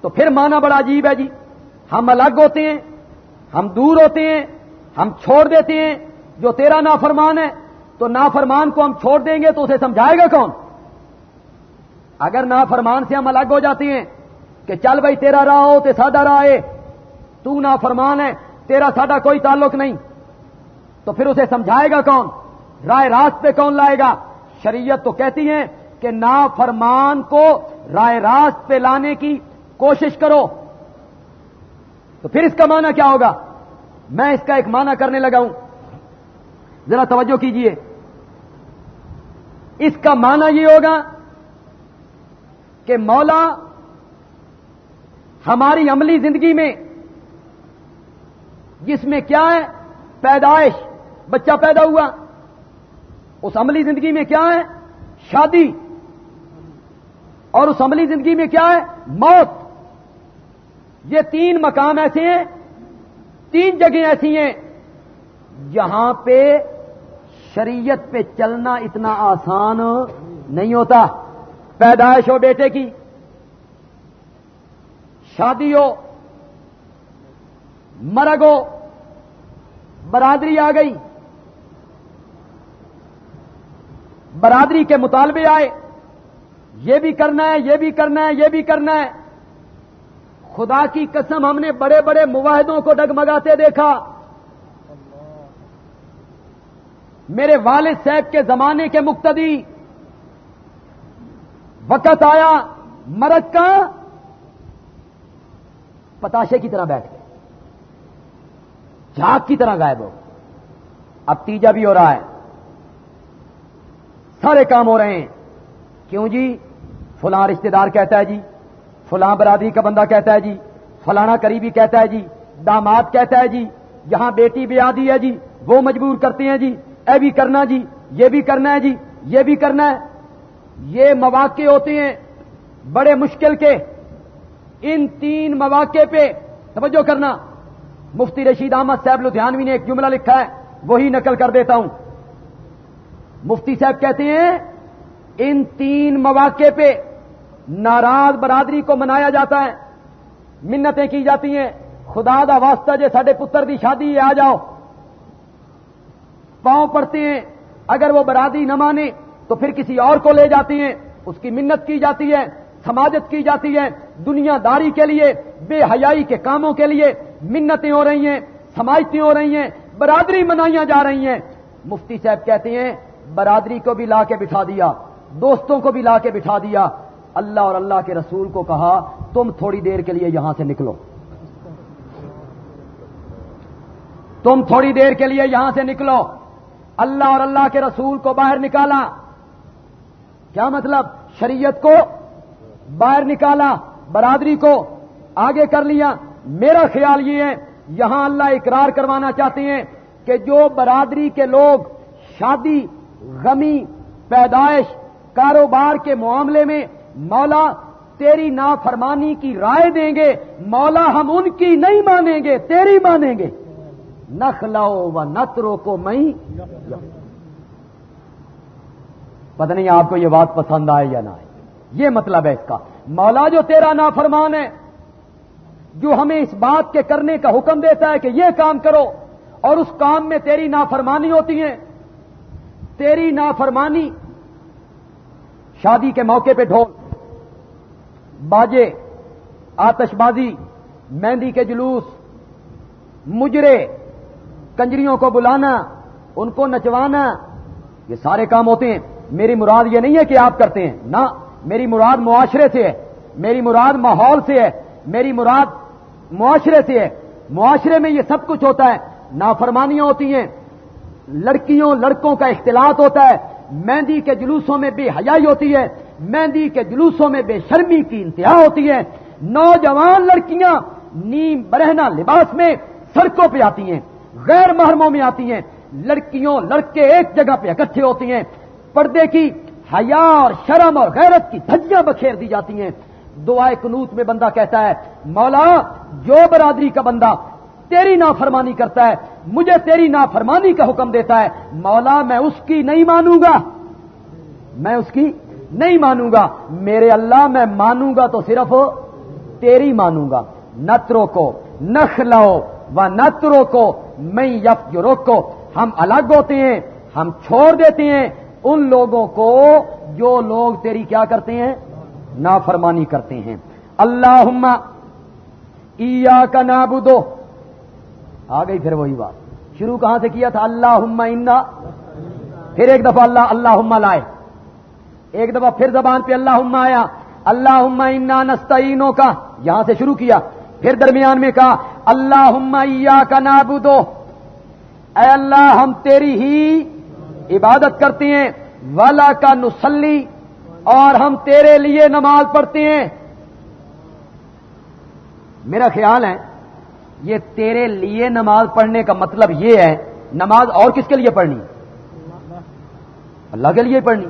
تو پھر مانا بڑا عجیب ہے جی۔ ہم الگ ہوتے ہیں، ہم دور ہوتے ہیں، ہم چھوڑ دیتے ہیں۔ جو تیرا نافرمان ہے، تو نافرمان کو ہم چھوڑ دیں گے تو اسے سمجھائے گا کون؟ اگر نافرمان سے ہم الگ ہو جاتے ہیں کہ چل بھائی تیرا راہ ہو تو سادہ راہ ہے، تو نافرمان ہے تیرا سادہ کوئی تعلق نہیں۔ تو پھر اسے سمجھائے گا کون؟ رائے راست پہ کون لائے گا؟ شریعت تو کہتی ہے کہ نافرمان کو رائے راست پہ لانے کی کوشش کرو۔ تو پھر اس کا معنی کیا ہوگا؟ میں اس کا ایک معنی کرنے لگا ہوں۔ ذرا توجہ کیجیے۔ اس کا معنی یہ ہوگا کہ مولا ہماری عملی زندگی میں جس میں کیا ہے؟ پیدائش، بچہ پیدا ہوا۔ اس عملی زندگی میں کیا ہے؟ شادی۔ اور اس عملی زندگی میں کیا ہے؟ موت۔ یہ تین مقام ایسے ہیں، تین جگہیں ایسی ہیں جہاں پہ شریعت پہ چلنا اتنا آسان نہیں ہوتا۔ پیدائش ہو بیٹے کی، شادی ہو مرگ ہو برادری آ گئی۔ برادری کے مطالبے آئے، یہ بھی کرنا ہے، یہ بھی کرنا ہے، یہ بھی کرنا ہے۔ خدا کی قسم، ہم نے بڑے بڑے مواحدوں کو ڈگمگاتے دیکھا۔ میرے والد صاحب کے زمانے کے مقتدی، وقت آیا، مرد کا پتاشے کی طرح بیٹھ گئے۔ جھاگ کی طرح غائب ہو۔ اب تیجا بھی ہو رہا ہے۔ سارے کام ہو رہے ہیں۔ کیوں جی؟ فلاں رشتہ دار کہتا ہے جی فلاں برادری کا بندہ کہتا ہے جی فلانا قریبی کہتا ہے جی داماد کہتا ہے جی یہاں بیٹی بھی آدھی ہے جی وہ مجبور کرتے ہیں جی اے بھی کرنا جی یہ بھی کرنا ہے جی یہ بھی کرنا ہے۔ یہ مواقع ہوتے ہیں بڑے مشکل کے۔ ان تین مواقع پہ توجہ کرنا۔ مفتی رشید احمد صاحب لدھیانوی نے ایک جملہ لکھا ہے، وہی نقل کر دیتا ہوں۔ مفتی صاحب کہتے ہیں، ان تین مواقع پہ ناراض برادری کو منایا جاتا ہے، منتیں کی جاتی ہیں۔ خدا دا واسطہ جے سڈے پتر دی شادی آ جاؤ۔ پاؤں پڑتے ہیں، اگر وہ برادری نہ مانے تو پھر کسی اور کو لے جاتی ہیں۔ اس کی منت کی جاتی ہے، سماجت کی جاتی ہے، دنیا داری کے لیے، بے حیائی کے کاموں کے لیے۔ منتیں ہو رہی ہیں، سماجتیں ہو رہی ہیں، برادری منائیاں جا رہی ہیں۔ مفتی صاحب کہتے ہیں، برادری کو بھی لا کے بٹھا دیا، دوستوں کو بھی لا کے بٹھا دیا۔ اللہ اور اللہ کے رسول کو کہا، تم تھوڑی دیر کے لیے یہاں سے نکلو۔ تم تھوڑی دیر کے لیے یہاں سے نکلو۔ اللہ اور اللہ کے رسول کو باہر نکالا۔ کیا مطلب؟ شریعت کو باہر نکالا، برادری کو آگے کر لیا۔ میرا خیال یہ ہے، یہاں اللہ اقرار کروانا چاہتے ہیں کہ جو برادری کے لوگ شادی، غمی، پیدائش، کاروبار کے معاملے میں مولا تیری نافرمانی کی رائے دیں گے، مولا ہم ان کی نہیں مانیں گے، تیری مانیں گے۔ نخ لاؤ و نترو کو میں پتہ نہیں آپ کو یہ بات پسند آئے یا نہ آئے یہ مطلب ہے اس کا۔ مولا جو تیرا نافرمان ہے جو ہمیں اس بات کے کرنے کا حکم دیتا ہے کہ یہ کام کرو اور اس کام میں تیری نافرمانی ہوتی ہے۔ تیری نافرمانی شادی کے موقع پہ ڈھول۔ باجے آتش بازی مہندی کے جلوس، مجرے، کنجریوں کو بلانا، ان کو نچوانا، یہ سارے کام ہوتے ہیں۔ میری مراد یہ نہیں ہے کہ آپ کرتے ہیں۔ نہ، میری مراد معاشرے سے ہے، میری مراد ماحول سے ہے، میری مراد معاشرے سے ہے۔ معاشرے میں یہ سب کچھ ہوتا ہے۔ نافرمانیاں ہوتی ہیں۔ لڑکیوں، لڑکوں کا اختلاط ہوتا ہے۔ مہندی کے جلوسوں میں بے حیائی ہوتی ہے۔ مہندی کے جلوسوں میں بے شرمی کی انتہا ہوتی ہے۔ نوجوان لڑکیاں نیم برہنا لباس میں سڑکوں پہ آتی ہیں۔ غیر محرموں میں آتی ہیں۔ لڑکیوں، لڑکے ایک جگہ پہ اکٹھے ہوتی ہیں۔ پردے کی حیا اور شرم اور غیرت کی دھجیاں بکھیر دی جاتی ہیں۔ دعائے کنوت میں بندہ کہتا ہے، مولا، جو برادری کا بندہ تیری نافرمانی کرتا ہے، مجھے تیری نافرمانی کا حکم دیتا ہے، مولا، میں اس کی نہیں مانوں گا۔ میں اس کی نہیں مانوں گا۔ میرے اللہ، میں مانوں گا تو صرف تیری مانوں گا۔ نترو کو نخ لو و نترو کو میں یف جو روکو۔ ہم الگ ہوتے ہیں، ہم چھوڑ دیتے ہیں۔ ان لوگوں کو، جو لوگ تیری کیا کرتے ہیں؟ نافرمانی کرتے ہیں۔ اللہ ایا کا نابودو آ گئی پھر وہی بات۔ شروع کہاں سے کیا تھا؟ اللہ انا پھر ایک دفعہ اللہ اللہ لائے۔ ایک دفعہ پھر زبان پہ اللہ آیا۔ اللہ انا نستعینوں کا۔ یہاں سے شروع کیا۔ پھر درمیان میں کہا اللہ کا نابودو اے اللہ، ہم تیری ہی عبادت کرتے ہیں۔ والا کا نسلی اور ہم تیرے لیے نماز پڑھتے ہیں۔ میرا خیال ہے، یہ تیرے لیے نماز پڑھنے کا مطلب یہ ہے، نماز اور کس کے لیے پڑھنی؟ اللہ کے لیے پڑھنی۔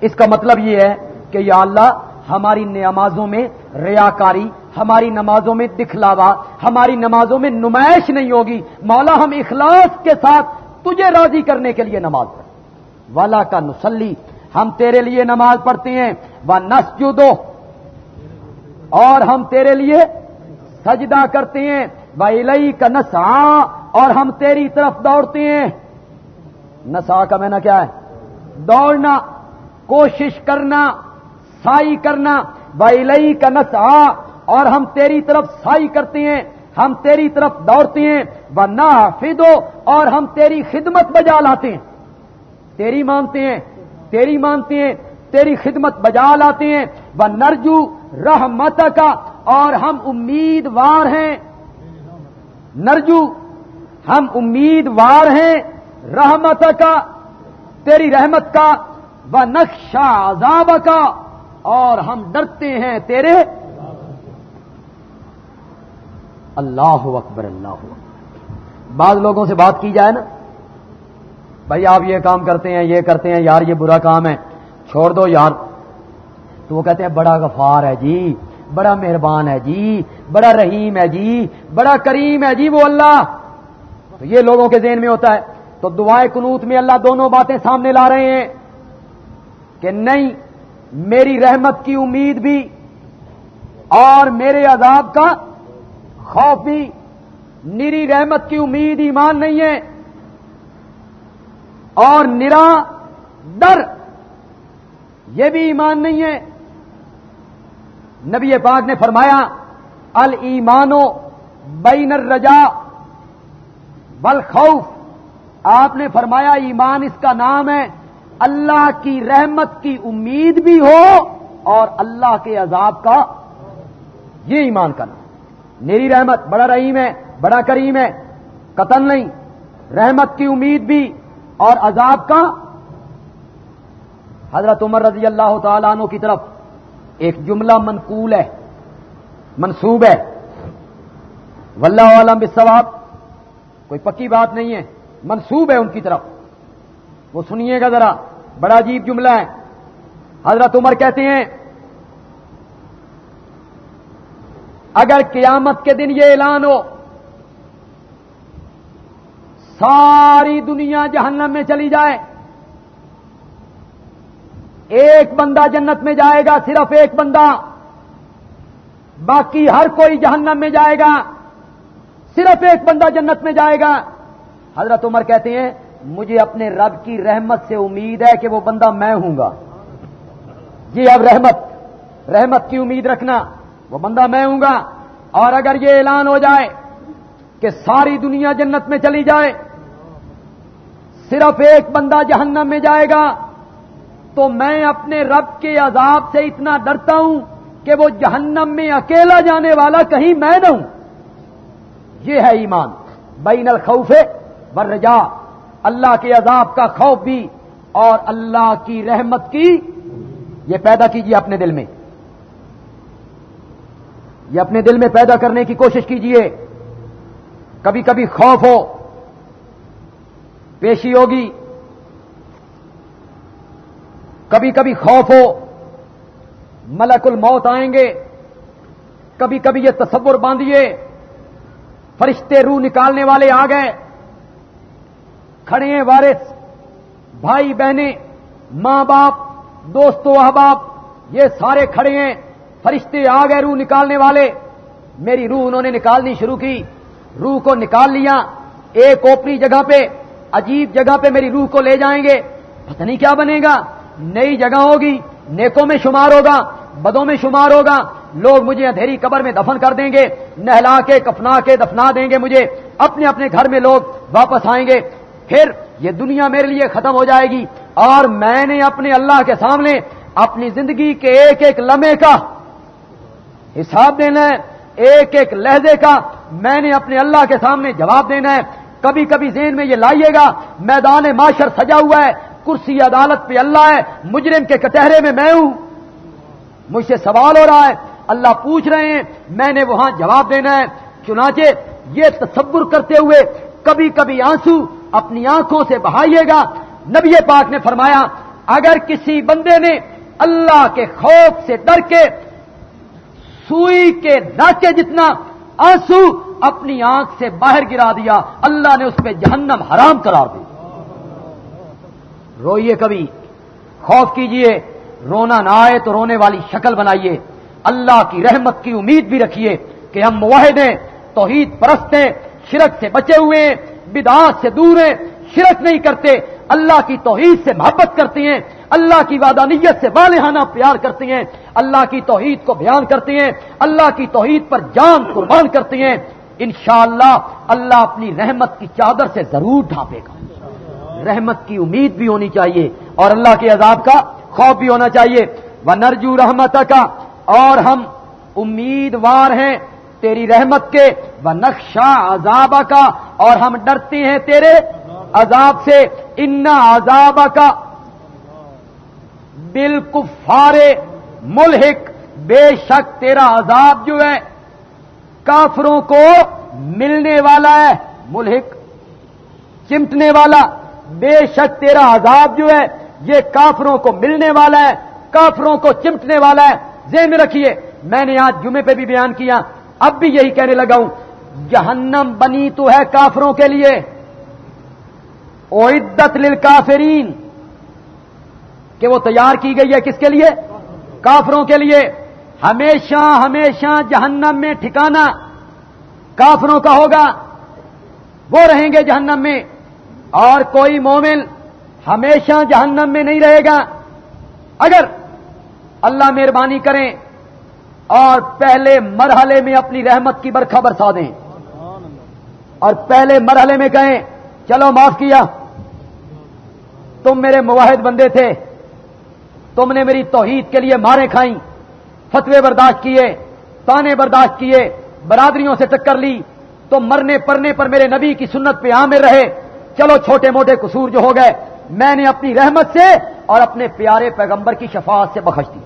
اس کا مطلب یہ ہے کہ یا اللہ، ہماری نمازوں میں ریاکاری، ہماری نمازوں میں دکھلاوا، ہماری نمازوں میں نمائش نہیں ہوگی۔ مولا، ہم اخلاص کے ساتھ تجھے راضی کرنے کے لیے نماز پڑھیں والا کا نسلی ہم تیرے لیے نماز پڑھتے ہیں وہ نس دو اور ہم تیرے لیے سجدہ کرتے ہیں وہ الئی کا نسا اور ہم تیری طرف دوڑتے ہیں۔ نسا کا میں نے کیا ہے؟ دوڑنا، کوشش کرنا، سائی کرنا وہ الئی کا نسا اور ہم تیری طرف سائی کرتے ہیں، ہم تیری طرف دوڑتے ہیں وہ نہ اور ہم تیری خدمت بجا لاتے ہیں۔ تیری مانتے ہیں تیری مانتے ہیں، تیری خدمت بجا لاتے ہیں وہ نرجو رحمت کا اور ہم امیدوار ہیں۔ نرجو، ہم امیدوار ہیں رحمت کا تیری رحمت کا و نقشہ عذاب کا اور ہم ڈرتے ہیں تیرے۔ اللہ اکبر اللہ اکبر۔ بعض لوگوں سے بات کی جائے نا بھائی آپ یہ کام کرتے ہیں، یہ کرتے ہیں، یار یہ برا کام ہے۔ چھوڑ دو یار۔ تو وہ کہتے ہیں، بڑا غفار ہے جی بڑا مہربان ہے جی بڑا رحیم ہے جی بڑا کریم ہے جی وہ اللہ۔ تو یہ لوگوں کے ذہن میں ہوتا ہے۔ تو دعائیں کنوت میں اللہ دونوں باتیں سامنے لا رہے ہیں کہ نہیں، میری رحمت کی امید بھی اور میرے عذاب کا خوف بھی۔ نری رحمت کی امید ایمان نہیں ہے۔ اور نرا ڈر، یہ بھی ایمان نہیں ہے۔ نبی پاک نے فرمایا المانو بین الرجا بالخوف آپ نے فرمایا، ایمان اس کا نام ہے۔ اللہ کی رحمت کی امید بھی ہو اور اللہ کے عذاب کا۔ یہ ایمان کا نام۔ میری رحمت بڑا رحیم ہے، بڑا کریم ہے۔ قتل نہیں، رحمت کی امید بھی۔ اور عذاب کا حضرت عمر رضی اللہ تعالیٰ عنہ کی طرف ایک جملہ منقول ہے منصوب ہے۔ ولہ عالم بسواب کوئی پکی بات نہیں ہے منصوب ہے ان کی طرف۔ وہ سنیے گا ذرا، بڑا عجیب جملہ ہے۔ حضرت عمر کہتے ہیں، اگر قیامت کے دن یہ اعلان ہو ساری دنیا جہنم میں چلی جائے۔ ایک بندہ جنت میں جائے گا، صرف ایک بندہ۔ باقی ہر کوئی جہنم میں جائے گا۔ صرف ایک بندہ جنت میں جائے گا۔ حضرت عمر کہتے ہیں، مجھے اپنے رب کی رحمت سے امید ہے کہ وہ بندہ میں ہوں گا۔ جی اب رحمت رحمت کی امید رکھنا، وہ بندہ میں ہوں گا۔ اور اگر یہ اعلان ہو جائے کہ ساری دنیا جنت میں چلی جائے صرف ایک بندہ جہنم میں جائے گا، تو میں اپنے رب کے عذاب سے اتنا ڈرتا ہوں کہ وہ جہنم میں اکیلا جانے والا کہیں میں نہ ہوں۔ یہ ہے ایمان۔ بین الخوف ورجا اللہ کے عذاب کا خوف بھی اور اللہ کی رحمت کی۔ یہ پیدا کیجیے اپنے دل میں۔ یہ اپنے دل میں پیدا کرنے کی کوشش کیجیے کبھی کبھی خوف ہو پیشی ہوگی۔ کبھی کبھی خوف ہو، ملک الموت آئیں گے۔ کبھی کبھی یہ تصور باندھیے، فرشتے روح نکالنے والے آ گئے۔ کھڑے ہیں وارث، بھائی بہنیں، ماں باپ، دوستو احباب، یہ سارے کھڑے ہیں۔ فرشتے آ گئے روح نکالنے والے۔ میری روح انہوں نے نکالنی شروع کی۔ روح کو نکال لیا، ایک اوپری جگہ پہ عجیب جگہ پہ میری روح کو لے جائیں گے۔ پتہ نہیں کیا بنے گا۔ نئی جگہ ہوگی۔ نیکوں میں شمار ہوگا۔ بدوں میں شمار ہوگا۔ لوگ مجھے اندھیری قبر میں دفن کر دیں گے۔ نہلا کے، کفنا کے دفنا دیں گے مجھے۔ اپنے اپنے گھر میں لوگ واپس آئیں گے۔ پھر یہ دنیا میرے لیے ختم ہو جائے گی۔ اور میں نے اپنے اللہ کے سامنے اپنی زندگی کے ایک ایک لمحے کا حساب دینا ہے۔ ایک ایک لہجے کا میں نے اپنے اللہ کے سامنے جواب دینا ہے۔ کبھی کبھی ذہن میں یہ لائیے گا، میدان معاشر سجا ہوا ہے، کرسی عدالت پہ اللہ ہے، مجرم کے کٹہرے میں میں ہوں۔ مجھ سے سوال ہو رہا ہے، اللہ پوچھ رہے ہیں، میں نے وہاں جواب دینا ہے۔ چنانچہ یہ تصور کرتے ہوئے کبھی کبھی آنسو اپنی آنکھوں سے بہائیے گا۔ نبی پاک نے فرمایا، اگر کسی بندے نے اللہ کے خوف سے ڈر کے، سوئی کے ناکے جتنا آنسو اپنی آنکھ سے باہر گرا دیا، اللہ نے اس پہ جہنم حرام قرار دی روئیے کبھی، خوف کیجیے، رونا نہ آئے تو رونے والی شکل بنائیے۔ اللہ کی رحمت کی امید بھی رکھیے کہ ہم معاہد ہیں، توحید پرست ہیں، شرک سے بچے ہوئے ہیں، بدعات سے دور ہیں، شرک نہیں کرتے۔ اللہ کی توحید سے محبت کرتے ہیں، اللہ کی وادانیت سے والہانہ پیار کرتے ہیں۔ اللہ کی توحید کو بیان کرتے ہیں، اللہ کی توحید پر جان قربان کرتے ہیں۔ انشاءاللہ اللہ اللہ اپنی رحمت کی چادر سے ضرور ڈھانپے گا۔ رحمت کی امید بھی ہونی چاہیے اور اللہ کے عذاب کا خوف بھی ہونا چاہیے۔ وہ نرجو رحمت کا اور ہم امیدوار ہیں تیری رحمت کے۔ و نقشہ عذاب کا اور ہم ڈرتے ہیں تیرے عذاب سے۔ ان عذاب کا بالکفار ملحق۔ بے شک تیرا عذاب جو ہے کافروں کو ملنے والا ہے، ملحق، چمٹنے والا۔ بے شک تیرا عذاب جو ہے، یہ کافروں کو ملنے والا ہے، کافروں کو چمٹنے والا ہے۔ ذہن میں رکھیے، میں نے آج جمعے پہ بھی بیان کیا۔ اب بھی یہی کہنے لگا ہوں، جہنم بنی تو ہے کافروں کے لیے۔ عدت للکافرین۔ کہ وہ تیار کی گئی ہے کس کے لیے؟ کافروں کے لیے۔ ہمیشہ ہمیشہ جہنم میں ٹھکانا کافروں کا ہوگا۔ وہ رہیں گے جہنم میں۔ اور کوئی مومن ہمیشہ جہنم میں نہیں رہے گا۔ اگر اللہ مہربانی کریں اور پہلے مرحلے میں اپنی رحمت کی برکھا برسا دیں۔ اور پہلے مرحلے میں کہیں، چلو معاف کیا۔ تم میرے مواحد بندے تھے۔ تم نے میری توحید کے لیے مارے کھائیں۔ فتوے برداشت کیے، تانے برداشت کیے، برادریوں سے ٹکر لی، تو مرنے پرنے پر میرے نبی کی سنت پہ عامر رہے۔ چلو چھوٹے موٹے قصور جو ہو گئے، میں نے اپنی رحمت سے اور اپنے پیارے پیغمبر کی شفاعت سے بخش دی۔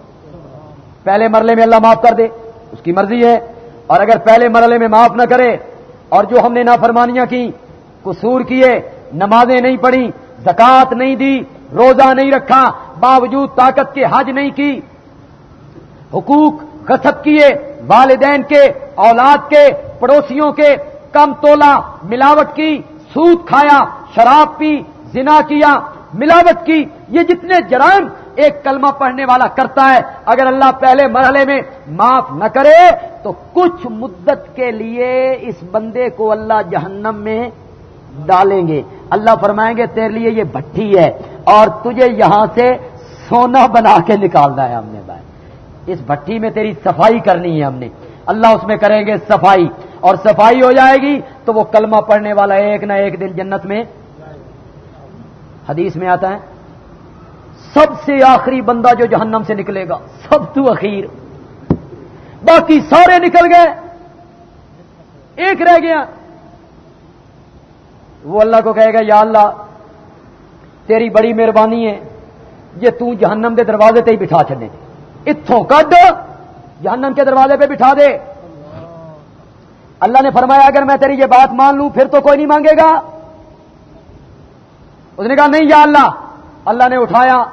پہلے مرلے میں اللہ معاف کر دے، اس کی مرضی ہے۔ اور اگر پہلے مرلے میں معاف نہ کرے، اور جو ہم نے نافرمانیاں کی، قصور کیے، نمازیں نہیں پڑھی زکات نہیں دی، روزہ نہیں رکھا، باوجود طاقت کے حج نہیں کی حقوق غصب کیے، والدین کے، اولاد کے، پڑوسیوں کے، کم تولا ملاوٹ کی، سود کھایا، شراب پی، زنا کیا، ملاوٹ کی، یہ جتنے جرائم ایک کلمہ پڑھنے والا کرتا ہے، اگر اللہ پہلے مرحلے میں معاف نہ کرے، تو کچھ مدت کے لیے اس بندے کو اللہ جہنم میں ڈالیں گے۔ اللہ فرمائیں گے، تیرے لیے یہ بھٹی ہے اور تجھے یہاں سے سونا بنا کے نکالنا ہے ہم نے بھائی۔ اس بھٹی میں تیری صفائی کرنی ہے ہم نے۔ اللہ اس میں کریں گے صفائی۔ اور صفائی ہو جائے گی تو وہ کلمہ پڑھنے والا ایک نہ ایک دن جنت میں حدیث میں آتا ہے۔ سب سے آخری بندہ جو جہنم سے نکلے گا، سب تو اخیر۔ باقی سارے نکل گئے۔ ایک رہ گیا۔ وہ اللہ کو کہے گا، یا اللہ، تیری بڑی مہربانی ہے، یہ تو جہنم کے دروازے تے ہی بٹھا چلے اتوں کڈ جہنم کے دروازے پہ بٹھا دے۔ اللہ نے فرمایا، اگر میں تیری یہ بات مان لوں، پھر تو کوئی نہیں مانگے گا۔ اس نے کہا، نہیں یا اللہ۔ اللہ نے اٹھایا،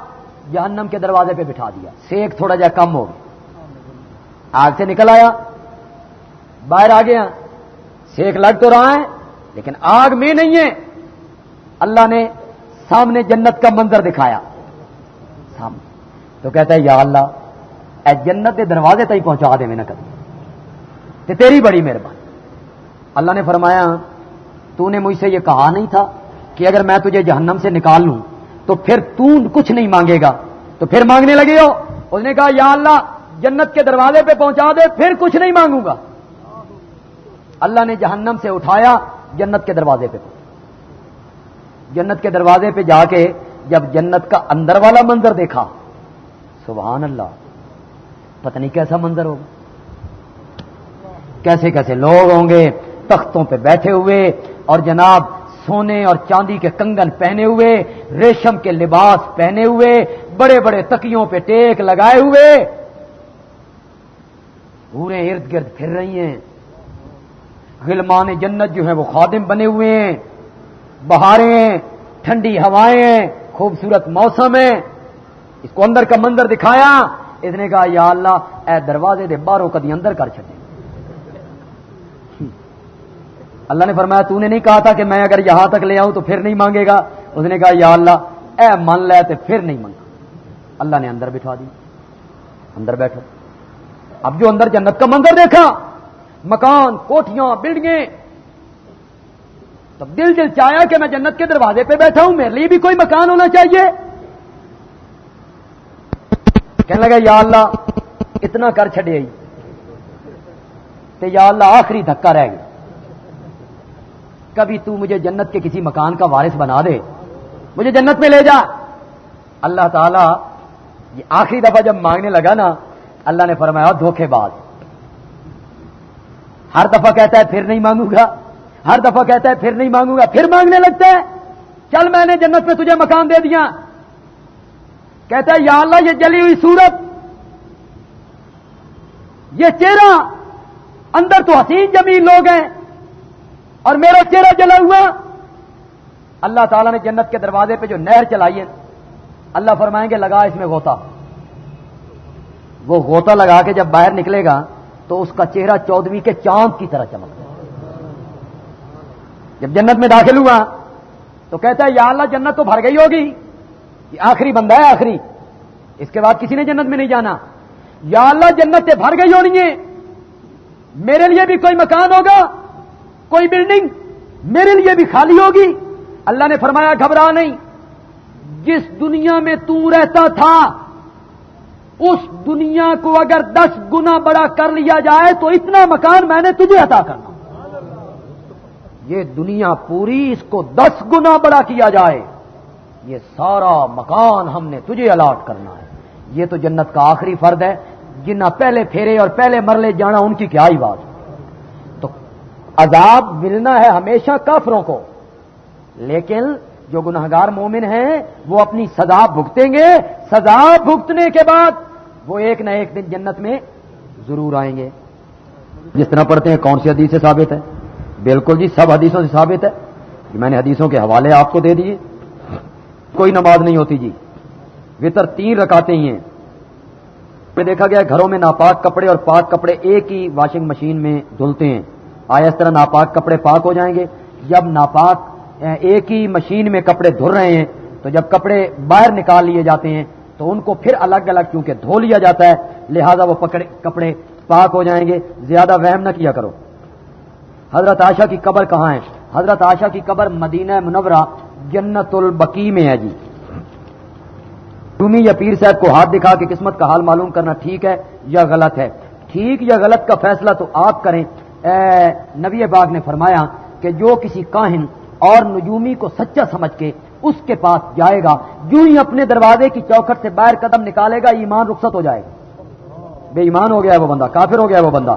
جہنم کے دروازے پہ بٹھا دیا۔ سیک تھوڑا جا کم ہو گیا۔ آگ سے نکل آیا۔ باہر آ گیا۔ سیک لگ تو رہا ہے، لیکن آگ میں نہیں ہے۔ اللہ نے سامنے جنت کا منظر دکھایا۔ سامنے۔ تو کہتا ہے، یا اللہ اے جنت کے دروازے تک پہنچا دے میں نہ کبھی تیری بڑی مہربانی۔ اللہ نے فرمایا تو نے مجھ سے یہ کہا نہیں تھا کہ اگر میں تجھے جہنم سے نکال لوں، تو پھر تو کچھ نہیں مانگے گا۔ تو پھر مانگنے لگے ہو؟ اس نے کہا، یا اللہ، جنت کے دروازے پہ پہنچا دے، پھر کچھ نہیں مانگوں گا۔ اللہ نے جہنم سے اٹھایا، جنت کے دروازے پہ جنت کے دروازے پہ جا کے جب جنت کا اندر والا منظر دیکھا، سبحان اللہ پتہ نہیں کیسا منظر ہوگا۔ کیسے کیسے لوگ ہوں گے، تختوں پہ بیٹھے ہوئے اور جناب سونے اور چاندی کے کنگن پہنے ہوئے، ریشم کے لباس پہنے ہوئے، بڑے بڑے تکیوں پہ ٹیک لگائے ہوئے۔ پورے ارد گرد پھر رہی ہیں۔ غلمان جنت جو ہے وہ خادم بنے ہوئے ہیں۔ بہاریں ٹھنڈی ہوائیں خوبصورت موسم ہے اس کو اندر کا منظر دکھایا۔ اس نے کہا یا اللہ، اے دروازے دے باہروں کدی اندر کر چکے اللہ نے فرمایا تو نے نہیں کہا تھا کہ میں اگر یہاں تک لے آؤں تو پھر نہیں مانگے گا؟ اس نے کہا، یا اللہ، اے من لے تو پھر نہیں مانگا۔ اللہ نے اندر بٹھا دی۔ اندر بیٹھو۔ اب جو اندر جنت کا منظر دیکھا، مکان کوٹیاں بلڈنگیں۔ تب دل دل چاہیا کہ میں جنت کے دروازے پہ بیٹھا ہوں، میرے لیے بھی کوئی مکان ہونا چاہیے۔ کہنے لگا، یا اللہ، اتنا کر چڑے تو یا اللہ، آخری دھکا رہ گیا۔ کبھی تو مجھے جنت کے کسی مکان کا وارث بنا دے۔ مجھے جنت میں لے جا۔ اللہ تعالی، یہ آخری دفعہ جب مانگنے لگا نا، اللہ نے فرمایا، دھوکے باز ہر دفعہ کہتا ہے، پھر نہیں مانگوں گا۔ ہر دفعہ کہتا ہے، پھر نہیں مانگوں گا۔ پھر مانگنے لگتا ہے، چل میں نے جنت میں تجھے مکان دے دیا۔ کہتا ہے، یا اللہ، یہ جلی ہوئی صورت، یہ چہرہ اندر تو حسین جمیل لوگ ہیں اور میرا چہرہ جلا ہوا. اللہ تعالیٰ نے جنت کے دروازے پہ جو نہر چلائی ہے، اللہ فرمائیں گے، لگا اس میں غوطہ. وہ غوطہ لگا کے جب باہر نکلے گا، تو اس کا چہرہ چودویں کے چاند کی طرح چمک گا جب جنت میں داخل ہوا، تو کہتا ہے، یا اللہ، جنت تو بھر گئی ہوگی یہ آخری بندہ ہے آخری۔ اس کے بعد کسی نے جنت میں نہیں جانا۔ یا اللہ، جنت سے بھر گئی ہونی ہے میرے لیے بھی کوئی مکان ہوگا، کوئی بلڈنگ میرے لیے بھی خالی ہوگی۔ اللہ نے فرمایا، گھبرا نہیں۔ جس دنیا میں تو رہتا تھا، اس دنیا کو اگر دس گنا بڑا کر لیا جائے تو اتنا مکان میں نے تجھے عطا کرنا۔ یہ دنیا پوری اس کو دس گنا بڑا کیا جائے۔ یہ سارا مکان ہم نے تجھے الاٹ کرنا ہے۔ یہ تو جنت کا آخری فرد ہے۔ جنہ پہلے پھیرے اور پہلے مرلے جانا ان کی کیا ہی بات تو عذاب ملنا ہے ہمیشہ کافروں کو۔ لیکن جو گناہگار مومن ہیں، وہ اپنی سزا بھگتیں گے۔ سزا بھگتنے کے بعد وہ ایک نہ ایک دن جنت میں ضرور آئیں گے۔ جس طرح پڑھتے ہیں، کون سی حدیث سے ثابت ہے؟ بالکل جی سب حدیثوں سے ثابت ہے۔ کہ میں نے حدیثوں کے حوالے آپ کو دے دیے۔ کوئی نماز نہیں ہوتی جی۔ وطر تین رکاتے ہی ہیں۔ میں دیکھا گیا گھروں میں ناپاک کپڑے اور پاک کپڑے ایک ہی واشنگ مشین میں دھلتے ہیں۔ آیا اس طرح ناپاک کپڑے پاک ہو جائیں گے؟ جب ناپاک ایک ہی مشین میں کپڑے دھل رہے ہیں، تو جب کپڑے باہر نکال لیے جاتے ہیں، تو ان کو پھر الگ الگ کیونکہ دھو لیا جاتا ہے، لہذا وہ پکڑے، کپڑے پاک ہو جائیں گے۔ زیادہ وہم نہ کیا کرو۔ حضرت عائشہ کی قبر کہاں ہے؟ حضرت عائشہ کی قبر مدینہ منورہ جنت البقی میں ہے جی۔ رومی یا پیر صاحب کو ہاتھ دکھا کے قسمت کا حال معلوم کرنا ٹھیک ہے یا غلط ہے؟ ٹھیک یا غلط کا فیصلہ تو آپ کریں۔ اے نبی باغ نے فرمایا کہ جو کسی کاہن اور نجومی کو سچا سمجھ کے اس کے پاس جائے گا، جو ہی اپنے دروازے کی چوکھٹ سے باہر قدم نکالے گا، ایمان رخصت ہو جائے گا۔ بے ایمان ہو گیا وہ بندہ، کافر ہو گیا وہ بندہ۔